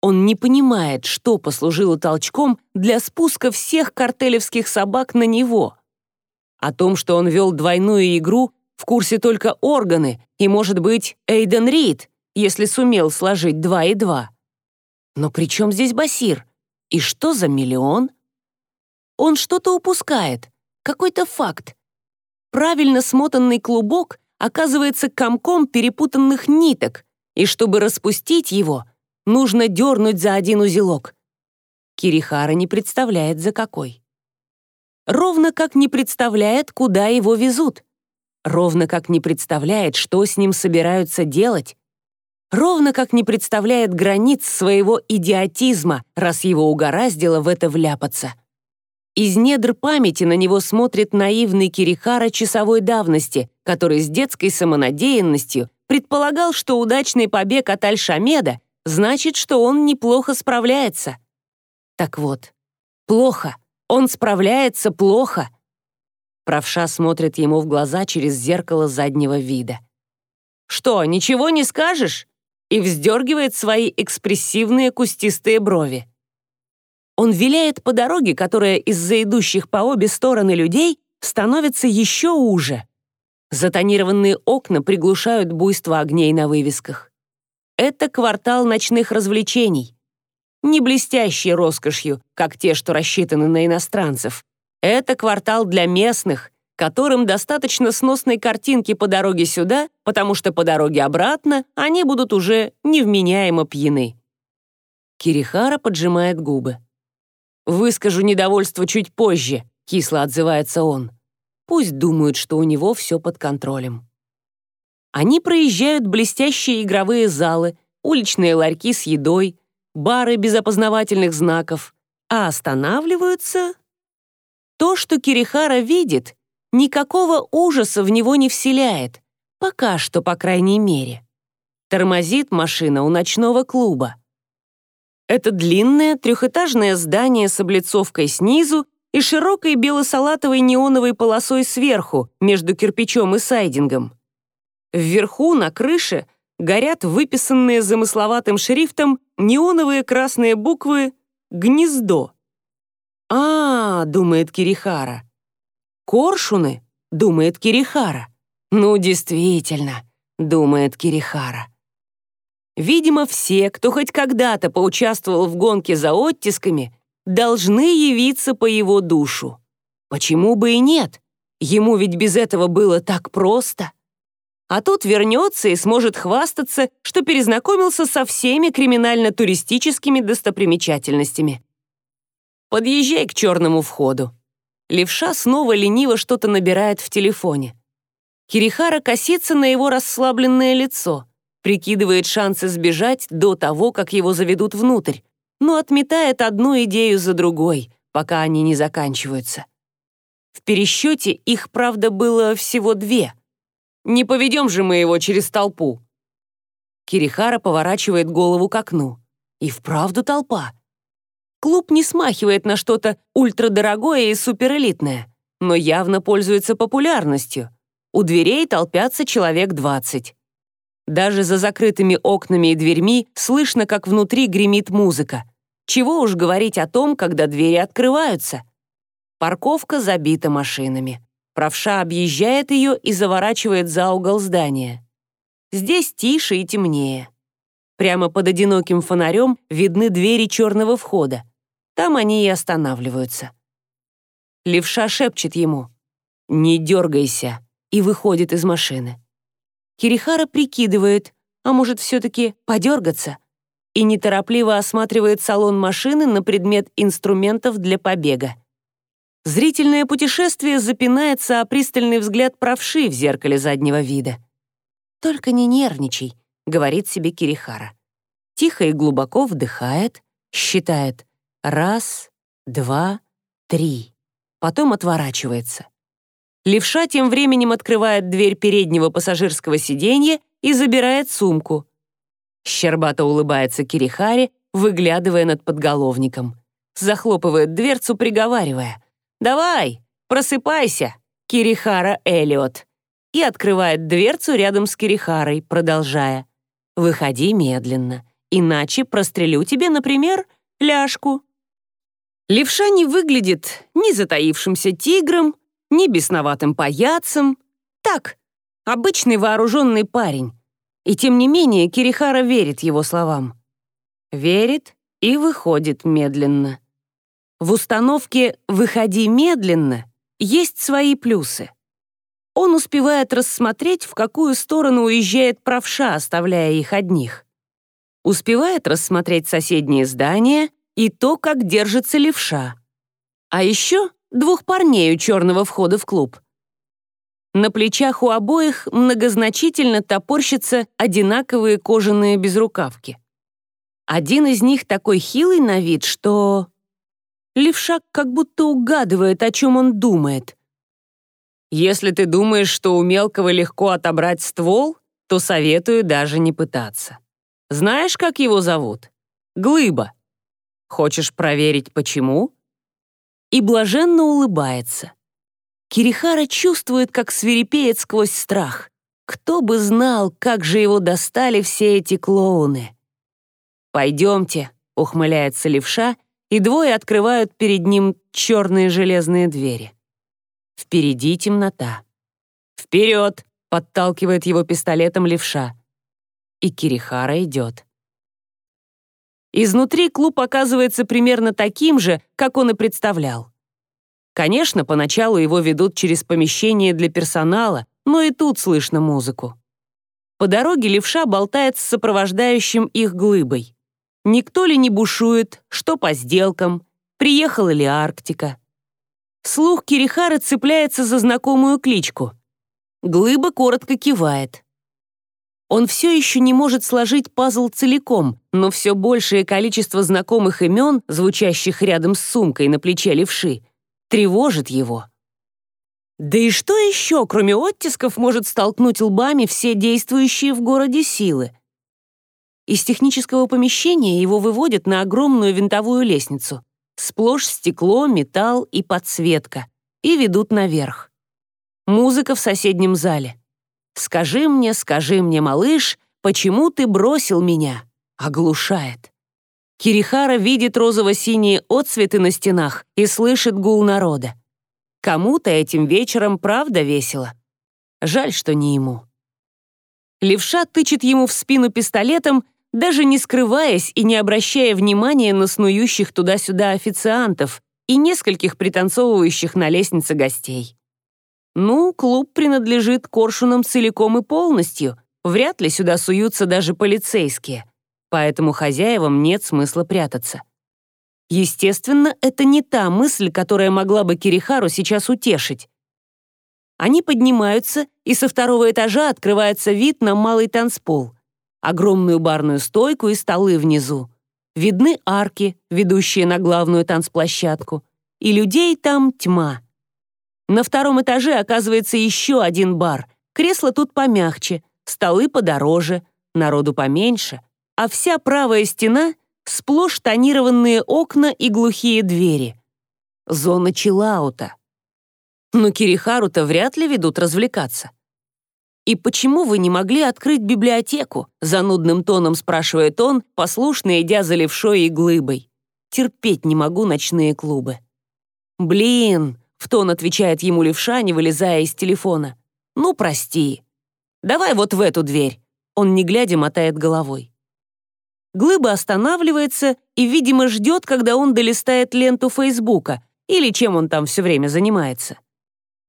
Он не понимает, что послужило толчком для спуска всех картелевских собак на него. О том, что он вел двойную игру, в курсе только органы и, может быть, Эйден Рид, если сумел сложить два и два. Но при чем здесь Басир? И что за миллион? Он что-то упускает, какой-то факт. Правильно смотанный клубок оказывается комком перепутанных ниток, и чтобы распустить его, нужно дернуть за один узелок. Кирихара не представляет, за какой. Ровно как не представляет, куда его везут ровно как не представляет, что с ним собираются делать, ровно как не представляет границ своего идиотизма, раз его угораздило в это вляпаться. Из недр памяти на него смотрит наивный Кирихара часовой давности, который с детской самонадеянностью предполагал, что удачный побег от Аль-Шамеда значит, что он неплохо справляется. Так вот, плохо. Он справляется плохо — Правша смотрит ему в глаза через зеркало заднего вида. «Что, ничего не скажешь?» и вздергивает свои экспрессивные кустистые брови. Он виляет по дороге, которая из-за идущих по обе стороны людей становится еще уже. Затонированные окна приглушают буйство огней на вывесках. Это квартал ночных развлечений. Не блестящий роскошью, как те, что рассчитаны на иностранцев, это квартал для местных, которым достаточно сносной картинки по дороге сюда, потому что по дороге обратно они будут уже невменяемо пьяны. Кирихара поджимает губы. «Выскажу недовольство чуть позже», — кисло отзывается он. Пусть думают, что у него все под контролем. Они проезжают блестящие игровые залы, уличные ларьки с едой, бары без опознавательных знаков, а останавливаются то, что Кирихара видит, никакого ужаса в него не вселяет. Пока что, по крайней мере. Тормозит машина у ночного клуба. Это длинное трехэтажное здание с облицовкой снизу и широкой бело-салатовой неоновой полосой сверху, между кирпичом и сайдингом. Вверху, на крыше, горят выписанные замысловатым шрифтом неоновые красные буквы «Гнездо». «А, — думает Кирихара. «Коршуны?» — думает Кирихара. «Ну, действительно», — думает Кирихара. Видимо, все, кто хоть когда-то поучаствовал в гонке за оттисками, должны явиться по его душу. Почему бы и нет? Ему ведь без этого было так просто. А тут вернется и сможет хвастаться, что перезнакомился со всеми криминально-туристическими достопримечательностями. Подъезжай к черному входу. Левша снова лениво что-то набирает в телефоне. Кирихара косится на его расслабленное лицо, прикидывает шансы сбежать до того, как его заведут внутрь, но отметает одну идею за другой, пока они не заканчиваются. В пересчете их, правда, было всего две. Не поведем же мы его через толпу. Кирихара поворачивает голову к окну. И вправду толпа. Клуб не смахивает на что-то ультрадорогое и суперэлитное, но явно пользуется популярностью. У дверей толпятся человек 20. Даже за закрытыми окнами и дверьми слышно, как внутри гремит музыка. Чего уж говорить о том, когда двери открываются. Парковка забита машинами. Правша объезжает ее и заворачивает за угол здания. Здесь тише и темнее. Прямо под одиноким фонарем видны двери черного входа. Там они и останавливаются. Левша шепчет ему «Не дергайся» и выходит из машины. Кирихара прикидывает, а может все-таки подергаться, и неторопливо осматривает салон машины на предмет инструментов для побега. Зрительное путешествие запинается о пристальный взгляд правши в зеркале заднего вида. «Только не нервничай», — говорит себе Кирихара. Тихо и глубоко вдыхает, считает «раз, два, три», потом отворачивается. Левша тем временем открывает дверь переднего пассажирского сиденья и забирает сумку. Щербато улыбается Кирихаре, выглядывая над подголовником. Захлопывает дверцу, приговаривая «Давай, просыпайся, Кирихара Элиот!» и открывает дверцу рядом с Кирихарой, продолжая «Выходи медленно, иначе прострелю тебе, например, ляжку». Левша не выглядит ни затаившимся тигром, ни бесноватым паяцем. Так, обычный вооруженный парень. И тем не менее Кирихара верит его словам. Верит и выходит медленно. В установке «выходи медленно» есть свои плюсы. Он успевает рассмотреть, в какую сторону уезжает правша, оставляя их одних. Успевает рассмотреть соседние здания и то, как держится левша. А еще двух парней у черного входа в клуб. На плечах у обоих многозначительно топорщатся одинаковые кожаные безрукавки. Один из них такой хилый на вид, что... Левша как будто угадывает, о чем он думает. Если ты думаешь, что у мелкого легко отобрать ствол, то советую даже не пытаться. Знаешь, как его зовут? Глыба. Хочешь проверить, почему? и блаженно улыбается. Кирихара чувствует, как свирепеет сквозь страх. Кто бы знал, как же его достали все эти клоуны. «Пойдемте», — ухмыляется левша, и двое открывают перед ним черные железные двери. Впереди темнота. «Вперед!» — подталкивает его пистолетом левша. И Кирихара идет. Изнутри клуб оказывается примерно таким же, как он и представлял. Конечно, поначалу его ведут через помещение для персонала, но и тут слышно музыку. По дороге левша болтает с сопровождающим их глыбой. Никто ли не бушует, что по сделкам, приехала ли Арктика. Слух Кирихара цепляется за знакомую кличку. Глыба коротко кивает. Он все еще не может сложить пазл целиком, но все большее количество знакомых имен, звучащих рядом с сумкой на плече левши, тревожит его. Да и что еще, кроме оттисков, может столкнуть лбами все действующие в городе силы? Из технического помещения его выводят на огромную винтовую лестницу. Сплошь стекло, металл и подсветка. И ведут наверх. Музыка в соседнем зале. «Скажи мне, скажи мне, малыш, почему ты бросил меня?» Оглушает. Кирихара видит розово-синие отцветы на стенах и слышит гул народа. Кому-то этим вечером правда весело. Жаль, что не ему. Левша тычет ему в спину пистолетом, даже не скрываясь и не обращая внимания на снующих туда-сюда официантов и нескольких пританцовывающих на лестнице гостей. Ну, клуб принадлежит коршунам целиком и полностью. Вряд ли сюда суются даже полицейские. Поэтому хозяевам нет смысла прятаться. Естественно, это не та мысль, которая могла бы Кирихару сейчас утешить. Они поднимаются, и со второго этажа открывается вид на малый танцпол, огромную барную стойку и столы внизу. Видны арки, ведущие на главную танцплощадку, и людей там тьма. На втором этаже оказывается еще один бар. Кресла тут помягче, столы подороже, народу поменьше, а вся правая стена — сплошь тонированные окна и глухие двери. Зона чиллаута. Но Кирихару-то вряд ли ведут развлекаться. «И почему вы не могли открыть библиотеку?» занудным тоном спрашивает он, послушно идя за левшой и глыбой. «Терпеть не могу ночные клубы». «Блин», — в тон отвечает ему левша, не вылезая из телефона. «Ну, прости. Давай вот в эту дверь». Он, не глядя, мотает головой. Глыба останавливается и, видимо, ждет, когда он долистает ленту Фейсбука или чем он там все время занимается.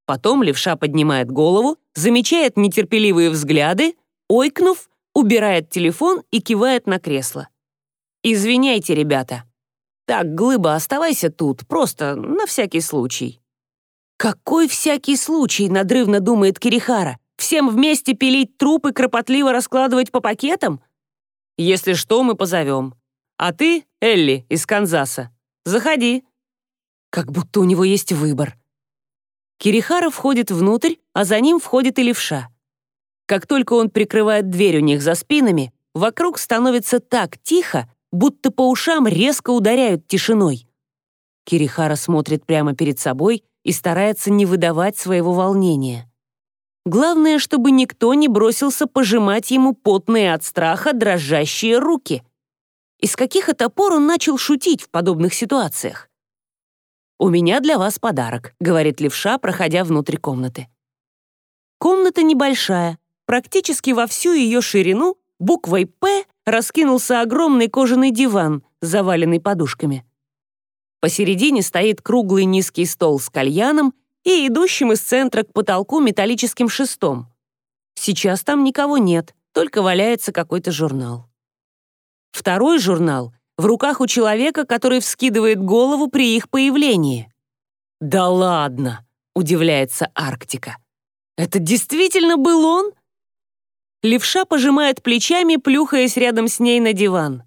Потом левша поднимает голову, замечает нетерпеливые взгляды, ойкнув, убирает телефон и кивает на кресло. «Извиняйте, ребята. Так, Глыба, оставайся тут, просто на всякий случай». «Какой всякий случай?» — надрывно думает Кирихара. «Всем вместе пилить трупы, кропотливо раскладывать по пакетам? Если что, мы позовем. А ты, Элли, из Канзаса, заходи». Как будто у него есть выбор. Кирихара входит внутрь, а за ним входит и левша. Как только он прикрывает дверь у них за спинами, вокруг становится так тихо, будто по ушам резко ударяют тишиной. Кирихара смотрит прямо перед собой и старается не выдавать своего волнения. Главное, чтобы никто не бросился пожимать ему потные от страха дрожащие руки. Из каких это пор он начал шутить в подобных ситуациях? «У меня для вас подарок», — говорит левша, проходя внутрь комнаты. Комната небольшая. Практически во всю ее ширину буквой «П» раскинулся огромный кожаный диван, заваленный подушками. Посередине стоит круглый низкий стол с кальяном и идущим из центра к потолку металлическим шестом. Сейчас там никого нет, только валяется какой-то журнал. Второй журнал в руках у человека, который вскидывает голову при их появлении. «Да ладно!» — удивляется Арктика. «Это действительно был он?» Левша пожимает плечами, плюхаясь рядом с ней на диван.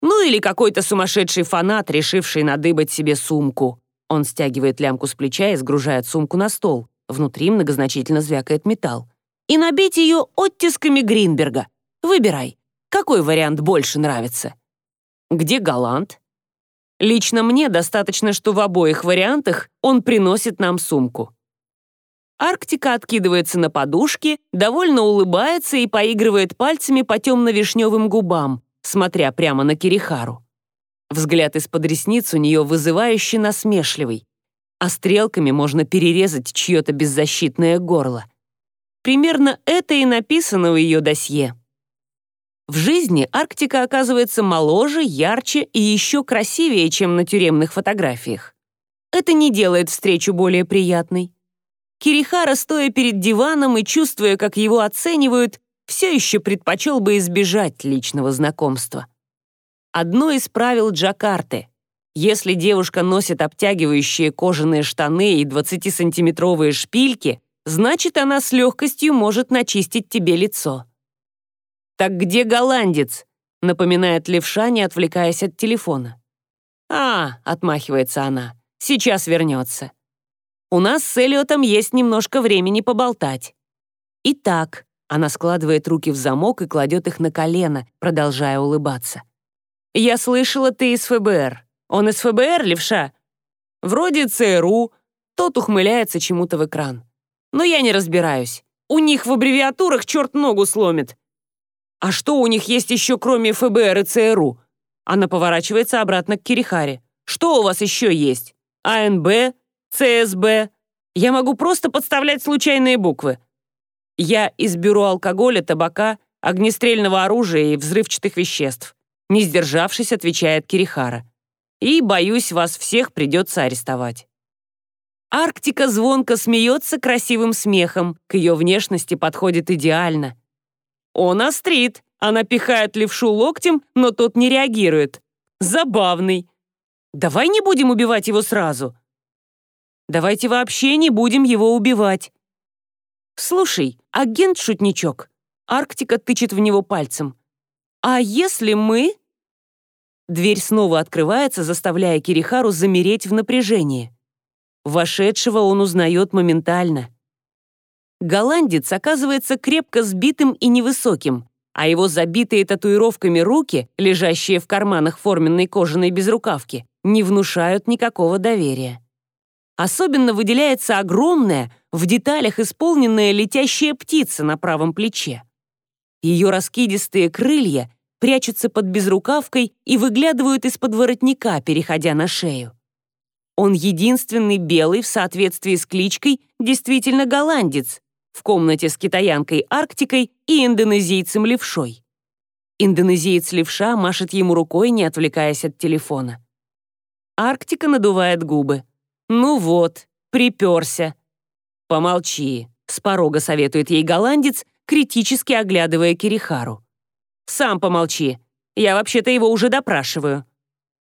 «Ну или какой-то сумасшедший фанат, решивший надыбать себе сумку». Он стягивает лямку с плеча и сгружает сумку на стол. Внутри многозначительно звякает металл. «И набить ее оттисками Гринберга. Выбирай, какой вариант больше нравится?» Где Галант? Лично мне достаточно, что в обоих вариантах он приносит нам сумку. Арктика откидывается на подушке, довольно улыбается и поигрывает пальцами по темно-вишневым губам, смотря прямо на Кирихару. Взгляд из-под ресниц у нее вызывающе насмешливый, а стрелками можно перерезать чье-то беззащитное горло. Примерно это и написано в ее досье. В жизни Арктика оказывается моложе, ярче и еще красивее, чем на тюремных фотографиях. Это не делает встречу более приятной. Кирихара, стоя перед диваном и чувствуя, как его оценивают, все еще предпочел бы избежать личного знакомства. Одно из правил Джакарты — если девушка носит обтягивающие кожаные штаны и 20-сантиметровые шпильки, значит, она с легкостью может начистить тебе лицо. «Так где голландец?» — напоминает левша, не отвлекаясь от телефона. «А», — отмахивается она, — «сейчас вернется. У нас с Эллиотом есть немножко времени поболтать». «Итак», — она складывает руки в замок и кладет их на колено, продолжая улыбаться. «Я слышала, ты из ФБР. Он из ФБР, левша?» «Вроде ЦРУ». Тот ухмыляется чему-то в экран. «Но я не разбираюсь. У них в аббревиатурах черт ногу сломит. «А что у них есть еще, кроме ФБР и ЦРУ?» Она поворачивается обратно к Кирихаре. «Что у вас еще есть? АНБ? ЦСБ? Я могу просто подставлять случайные буквы. Я из бюро алкоголя, табака, огнестрельного оружия и взрывчатых веществ». Не сдержавшись, отвечает Кирихара. «И, боюсь, вас всех придется арестовать». Арктика звонко смеется красивым смехом, к ее внешности подходит идеально. Он острит. Она пихает левшу локтем, но тот не реагирует. Забавный. Давай не будем убивать его сразу. Давайте вообще не будем его убивать. Слушай, агент-шутничок. Арктика тычет в него пальцем. А если мы... Дверь снова открывается, заставляя Кирихару замереть в напряжении. Вошедшего он узнает моментально. Голландец оказывается крепко сбитым и невысоким, а его забитые татуировками руки, лежащие в карманах форменной кожаной безрукавки, не внушают никакого доверия. Особенно выделяется огромная, в деталях исполненная летящая птица на правом плече. Ее раскидистые крылья прячутся под безрукавкой и выглядывают из-под воротника, переходя на шею. Он единственный белый в соответствии с кличкой действительно голландец, в комнате с китаянкой Арктикой и индонезийцем Левшой. Индонезиец Левша машет ему рукой, не отвлекаясь от телефона. Арктика надувает губы. «Ну вот, приперся». «Помолчи», — с порога советует ей голландец, критически оглядывая Кирихару. «Сам помолчи. Я вообще-то его уже допрашиваю».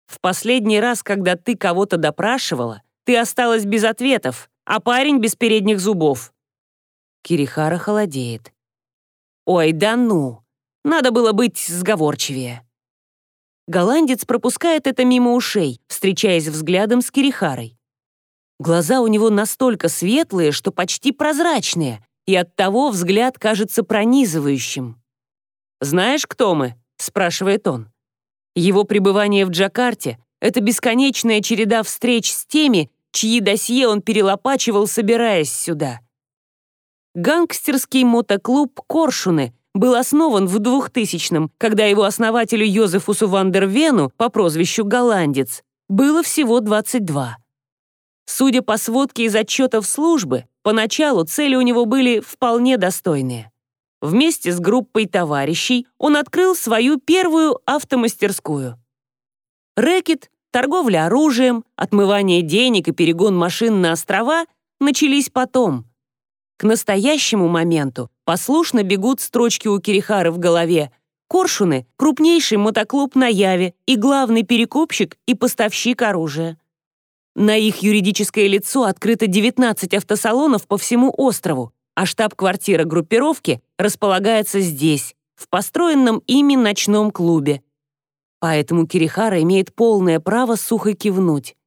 «В последний раз, когда ты кого-то допрашивала, ты осталась без ответов, а парень без передних зубов». Кирихара холодеет. «Ой, да ну! Надо было быть сговорчивее». Голландец пропускает это мимо ушей, встречаясь взглядом с Кирихарой. Глаза у него настолько светлые, что почти прозрачные, и оттого взгляд кажется пронизывающим. «Знаешь, кто мы?» — спрашивает он. Его пребывание в Джакарте — это бесконечная череда встреч с теми, чьи досье он перелопачивал, собираясь сюда. Гангстерский мотоклуб «Коршуны» был основан в 2000-м, когда его основателю Йозефу Сувандервену по прозвищу «Голландец» было всего 22. Судя по сводке из отчетов службы, поначалу цели у него были вполне достойные. Вместе с группой товарищей он открыл свою первую автомастерскую. Рэкет, торговля оружием, отмывание денег и перегон машин на острова начались потом. К настоящему моменту послушно бегут строчки у Кирихары в голове. Коршуны — крупнейший мотоклуб на Яве и главный перекупщик и поставщик оружия. На их юридическое лицо открыто 19 автосалонов по всему острову, а штаб-квартира группировки располагается здесь, в построенном ими ночном клубе. Поэтому Кирихара имеет полное право сухо кивнуть.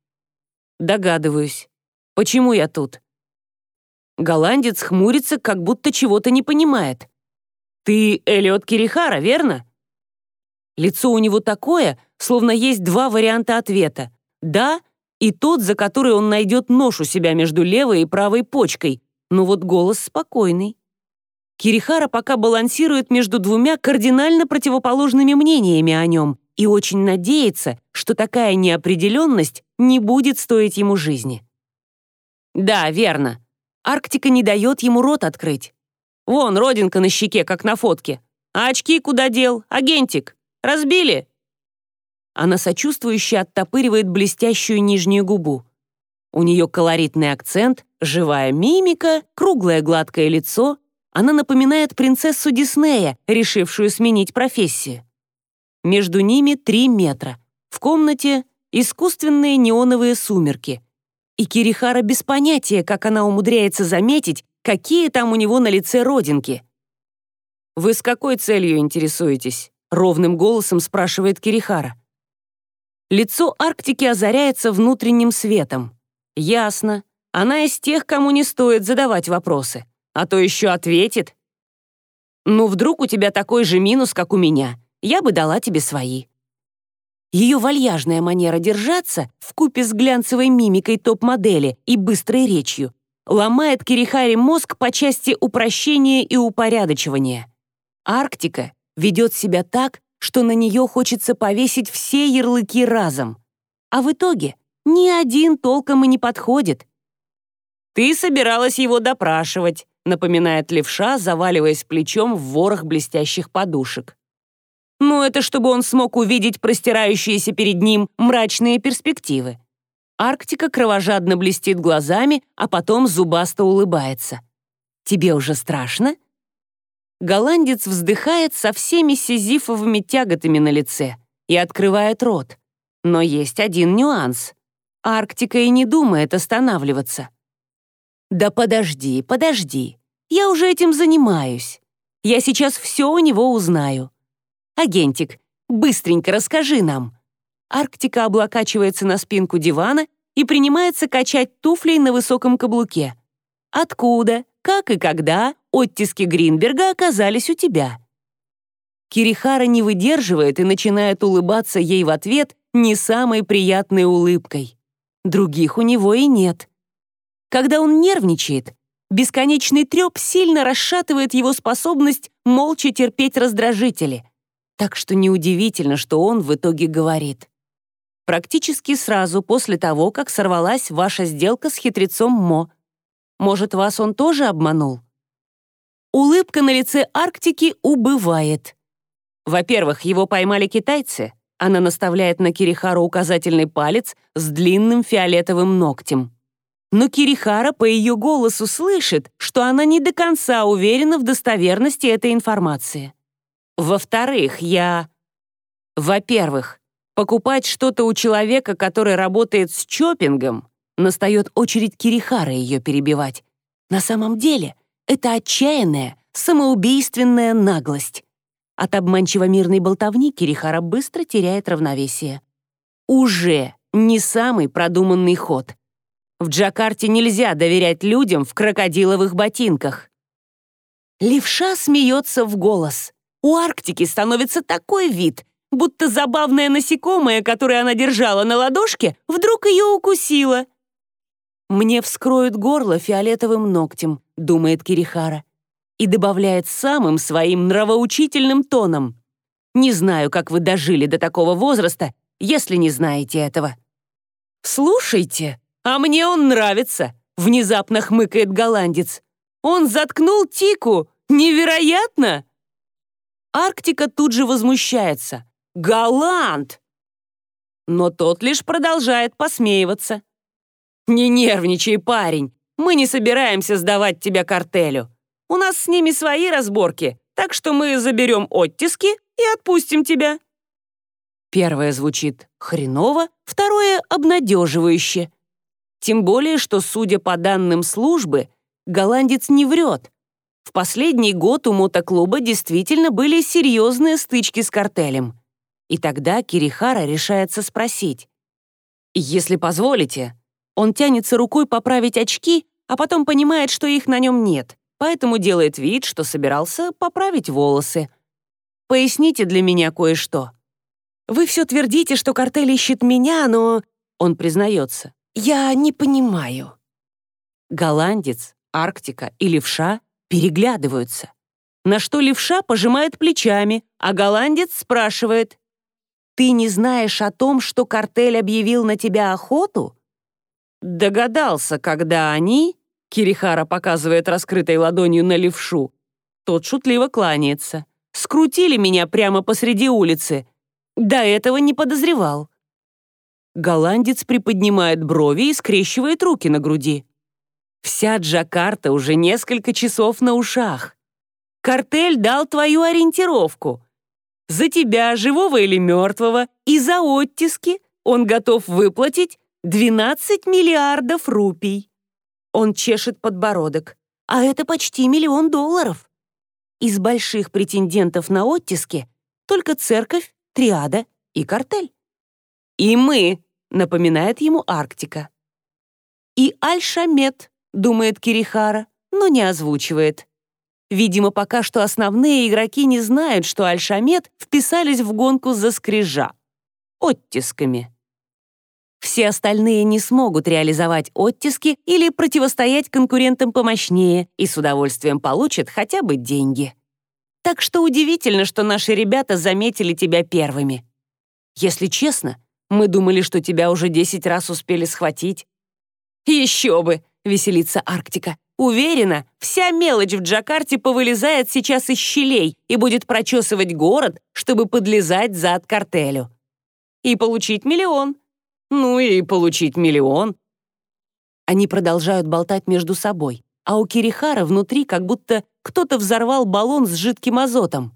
Догадываюсь. Почему я тут? Голландец хмурится, как будто чего-то не понимает. «Ты Элиот Кирихара, верно?» Лицо у него такое, словно есть два варианта ответа. «Да» и тот, за который он найдет нож у себя между левой и правой почкой, но вот голос спокойный. Кирихара пока балансирует между двумя кардинально противоположными мнениями о нем и очень надеется, что такая неопределенность не будет стоить ему жизни. Да, верно. Арктика не дает ему рот открыть. Вон, родинка на щеке, как на фотке. А очки куда дел? Агентик. Разбили? Она сочувствующе оттопыривает блестящую нижнюю губу. У нее колоритный акцент, живая мимика, круглое гладкое лицо. Она напоминает принцессу Диснея, решившую сменить профессию. Между ними три метра. В комнате искусственные неоновые сумерки. И Кирихара без понятия, как она умудряется заметить, какие там у него на лице родинки. «Вы с какой целью интересуетесь?» — ровным голосом спрашивает Кирихара. Лицо Арктики озаряется внутренним светом. Ясно. Она из тех, кому не стоит задавать вопросы. А то еще ответит. «Ну, вдруг у тебя такой же минус, как у меня. Я бы дала тебе свои». Ее вальяжная манера держаться, вкупе с глянцевой мимикой топ-модели и быстрой речью, ломает Кирихари мозг по части упрощения и упорядочивания. Арктика ведет себя так, что на нее хочется повесить все ярлыки разом. А в итоге ни один толком и не подходит. «Ты собиралась его допрашивать», напоминает левша, заваливаясь плечом в ворох блестящих подушек. Ну, это чтобы он смог увидеть простирающиеся перед ним мрачные перспективы. Арктика кровожадно блестит глазами, а потом зубасто улыбается. «Тебе уже страшно?» Голландец вздыхает со всеми сизифовыми тяготами на лице и открывает рот. Но есть один нюанс. Арктика и не думает останавливаться. «Да подожди, подожди. Я уже этим занимаюсь. Я сейчас все у него узнаю. Агентик, быстренько расскажи нам». Арктика облокачивается на спинку дивана и принимается качать туфлей на высоком каблуке. «Откуда, как и когда оттиски Гринберга оказались у тебя?» Кирихара не выдерживает и начинает улыбаться ей в ответ не самой приятной улыбкой. Других у него и нет. Когда он нервничает, бесконечный треп сильно расшатывает его способность молча терпеть раздражители. Так что неудивительно, что он в итоге говорит. Практически сразу после того, как сорвалась ваша сделка с хитрецом Мо. Может, вас он тоже обманул? Улыбка на лице Арктики убывает. Во-первых, его поймали китайцы. Она наставляет на Кирихару указательный палец с длинным фиолетовым ногтем. Но Кирихара по ее голосу слышит, что она не до конца уверена в достоверности этой информации. Во-вторых, я... Во-первых, покупать что-то у человека, который работает с чопингом, настает очередь Кирихара ее перебивать. На самом деле, это отчаянная, самоубийственная наглость. От обманчиво мирной болтовни Кирихара быстро теряет равновесие. Уже не самый продуманный ход. В Джакарте нельзя доверять людям в крокодиловых ботинках. Левша смеется в голос. У Арктики становится такой вид, будто забавное насекомое, которое она держала на ладошке, вдруг ее укусило. «Мне вскроют горло фиолетовым ногтем», — думает Кирихара и добавляет самым своим нравоучительным тоном. «Не знаю, как вы дожили до такого возраста, если не знаете этого». «Слушайте, а мне он нравится», — внезапно хмыкает голландец. «Он заткнул Тику! Невероятно!» Арктика тут же возмущается. «Голланд!» Но тот лишь продолжает посмеиваться. «Не нервничай, парень, мы не собираемся сдавать тебя картелю. У нас с ними свои разборки, так что мы заберем оттиски и отпустим тебя». Первое звучит хреново, второе — обнадеживающе. Тем более, что, судя по данным службы, голландец не врет. В последний год у мотоклуба действительно были серьезные стычки с картелем. И тогда Кирихара решается спросить. «Если позволите». Он тянется рукой поправить очки, а потом понимает, что их на нем нет поэтому делает вид, что собирался поправить волосы. «Поясните для меня кое-что. Вы все твердите, что картель ищет меня, но...» Он признается. «Я не понимаю». Голландец, Арктика и левша переглядываются. На что левша пожимает плечами, а голландец спрашивает. «Ты не знаешь о том, что картель объявил на тебя охоту?» Догадался, когда они Кирихара показывает раскрытой ладонью на левшу. Тот шутливо кланяется. «Скрутили меня прямо посреди улицы. До этого не подозревал». Голландец приподнимает брови и скрещивает руки на груди. Вся Джакарта уже несколько часов на ушах. Картель дал твою ориентировку. За тебя, живого или мертвого, и за оттиски он готов выплатить 12 миллиардов рупий. Он чешет подбородок. А это почти миллион долларов. Из больших претендентов на оттиски только церковь, триада и картель. «И мы», — напоминает ему Арктика. «И Аль-Шамет», — думает Кирихара, но не озвучивает. Видимо, пока что основные игроки не знают, что Аль-Шамет вписались в гонку за скрижа. Оттисками. Все остальные не смогут реализовать оттиски или противостоять конкурентам помощнее и с удовольствием получат хотя бы деньги. Так что удивительно, что наши ребята заметили тебя первыми. Если честно, мы думали, что тебя уже 10 раз успели схватить. Еще бы, веселится Арктика. Уверена, вся мелочь в Джакарте повылезает сейчас из щелей и будет прочесывать город, чтобы подлезать за картелю. И получить миллион. Ну и получить миллион. Они продолжают болтать между собой, а у Кирихара внутри как будто кто-то взорвал баллон с жидким азотом.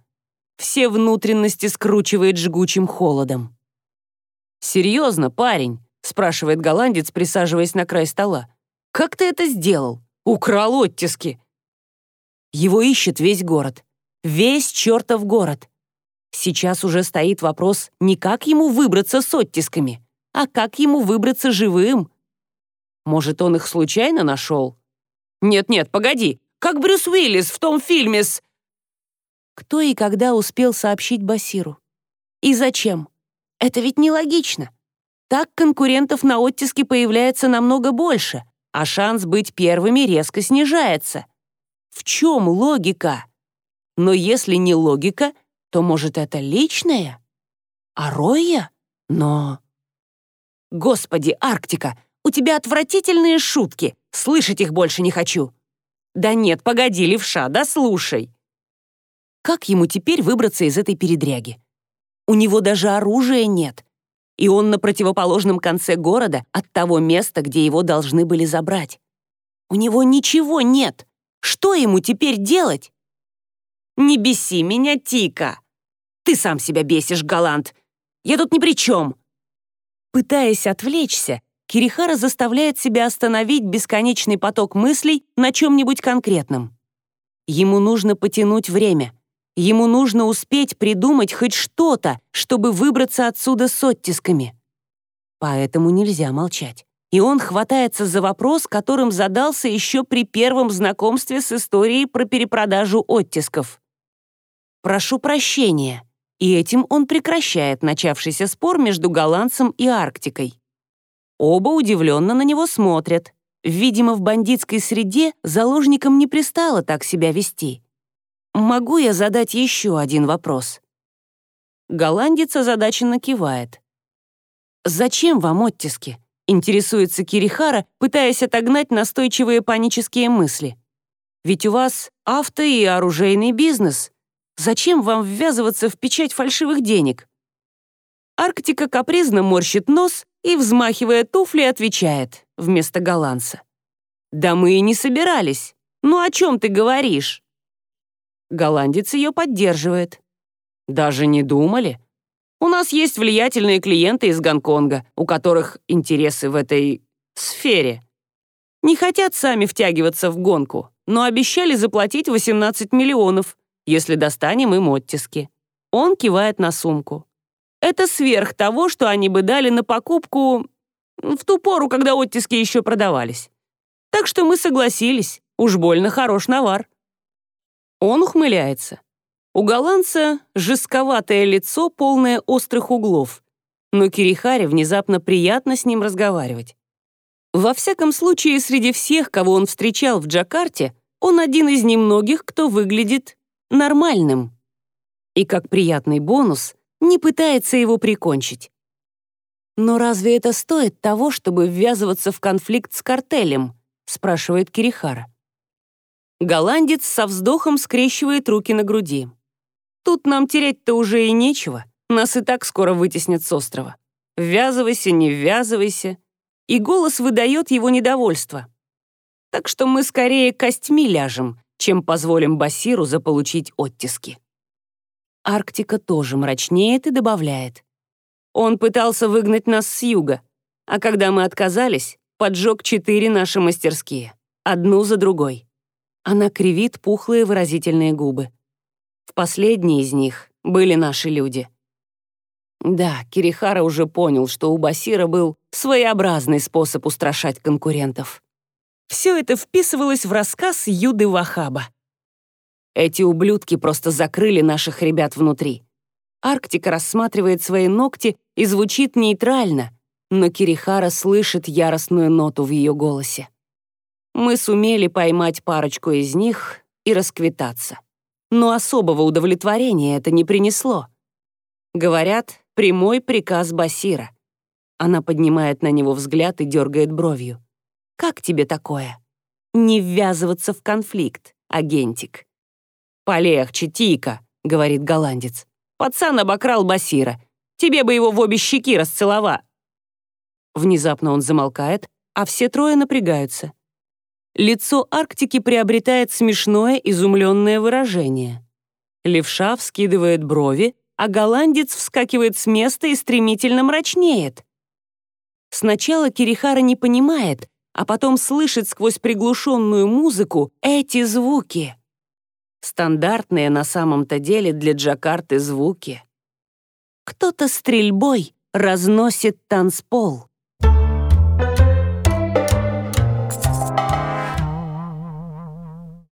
Все внутренности скручивает жгучим холодом. «Серьезно, парень?» — спрашивает голландец, присаживаясь на край стола. «Как ты это сделал? Украл оттиски!» Его ищет весь город. Весь чертов город. Сейчас уже стоит вопрос не как ему выбраться с оттисками, а как ему выбраться живым. Может, он их случайно нашел? Нет-нет, погоди, как Брюс Уиллис в том фильме с... Кто и когда успел сообщить Басиру? И зачем? Это ведь нелогично. Так конкурентов на оттиске появляется намного больше, а шанс быть первыми резко снижается. В чем логика? Но если не логика, то, может, это личное? А Роя? Но... Господи, Арктика, у тебя отвратительные шутки. Слышать их больше не хочу. Да нет, погоди, левша, да слушай. Как ему теперь выбраться из этой передряги? У него даже оружия нет. И он на противоположном конце города от того места, где его должны были забрать. У него ничего нет. Что ему теперь делать? Не беси меня, Тика. Ты сам себя бесишь, Галант. Я тут ни при чем. Пытаясь отвлечься, Кирихара заставляет себя остановить бесконечный поток мыслей на чем-нибудь конкретном. Ему нужно потянуть время. Ему нужно успеть придумать хоть что-то, чтобы выбраться отсюда с оттисками. Поэтому нельзя молчать. И он хватается за вопрос, которым задался еще при первом знакомстве с историей про перепродажу оттисков. «Прошу прощения», и этим он прекращает начавшийся спор между голландцем и Арктикой. Оба удивленно на него смотрят. Видимо, в бандитской среде заложникам не пристало так себя вести. «Могу я задать еще один вопрос?» Голландец озадаченно кивает. «Зачем вам оттиски?» — интересуется Кирихара, пытаясь отогнать настойчивые панические мысли. «Ведь у вас авто и оружейный бизнес. Зачем вам ввязываться в печать фальшивых денег?» Арктика капризно морщит нос и, взмахивая туфли, отвечает вместо голландца. «Да мы и не собирались. Ну о чем ты говоришь?» Голландец ее поддерживает. «Даже не думали? У нас есть влиятельные клиенты из Гонконга, у которых интересы в этой сфере. Не хотят сами втягиваться в гонку, но обещали заплатить 18 миллионов, если достанем им оттиски». Он кивает на сумку. Это сверх того, что они бы дали на покупку в ту пору, когда оттиски еще продавались. Так что мы согласились, уж больно хорош навар. Он ухмыляется. У голландца жестковатое лицо, полное острых углов, но Кирихаре внезапно приятно с ним разговаривать. Во всяком случае, среди всех, кого он встречал в Джакарте, он один из немногих, кто выглядит нормальным. И как приятный бонус — не пытается его прикончить. «Но разве это стоит того, чтобы ввязываться в конфликт с картелем?» спрашивает Кирихара. Голландец со вздохом скрещивает руки на груди. «Тут нам терять-то уже и нечего. Нас и так скоро вытеснят с острова. Ввязывайся, не ввязывайся». И голос выдает его недовольство. Так что мы скорее костьми ляжем, чем позволим Басиру заполучить оттиски. Арктика тоже мрачнеет и добавляет. Он пытался выгнать нас с юга, а когда мы отказались, поджег четыре наши мастерские, одну за другой. Она кривит пухлые выразительные губы. В последней из них были наши люди. Да, Кирихара уже понял, что у Басира был своеобразный способ устрашать конкурентов. Все это вписывалось в рассказ Юды Вахаба. Эти ублюдки просто закрыли наших ребят внутри. Арктика рассматривает свои ногти и звучит нейтрально, но Кирихара слышит яростную ноту в ее голосе. Мы сумели поймать парочку из них и расквитаться. Но особого удовлетворения это не принесло. Говорят, прямой приказ Басира. Она поднимает на него взгляд и дергает бровью. «Как тебе такое? Не ввязываться в конфликт, агентик». «Полегче, Тика», — говорит голландец. «Пацан обокрал Басира. Тебе бы его в обе щеки расцелова». Внезапно он замолкает, а все трое напрягаются. Лицо Арктики приобретает смешное, изумленное выражение. Левша вскидывает брови, а голландец вскакивает с места и стремительно мрачнеет. Сначала Кирихара не понимает, а потом слышит сквозь приглушенную музыку эти звуки. Стандартные на самом-то деле для Джакарты звуки. Кто-то стрельбой разносит танцпол.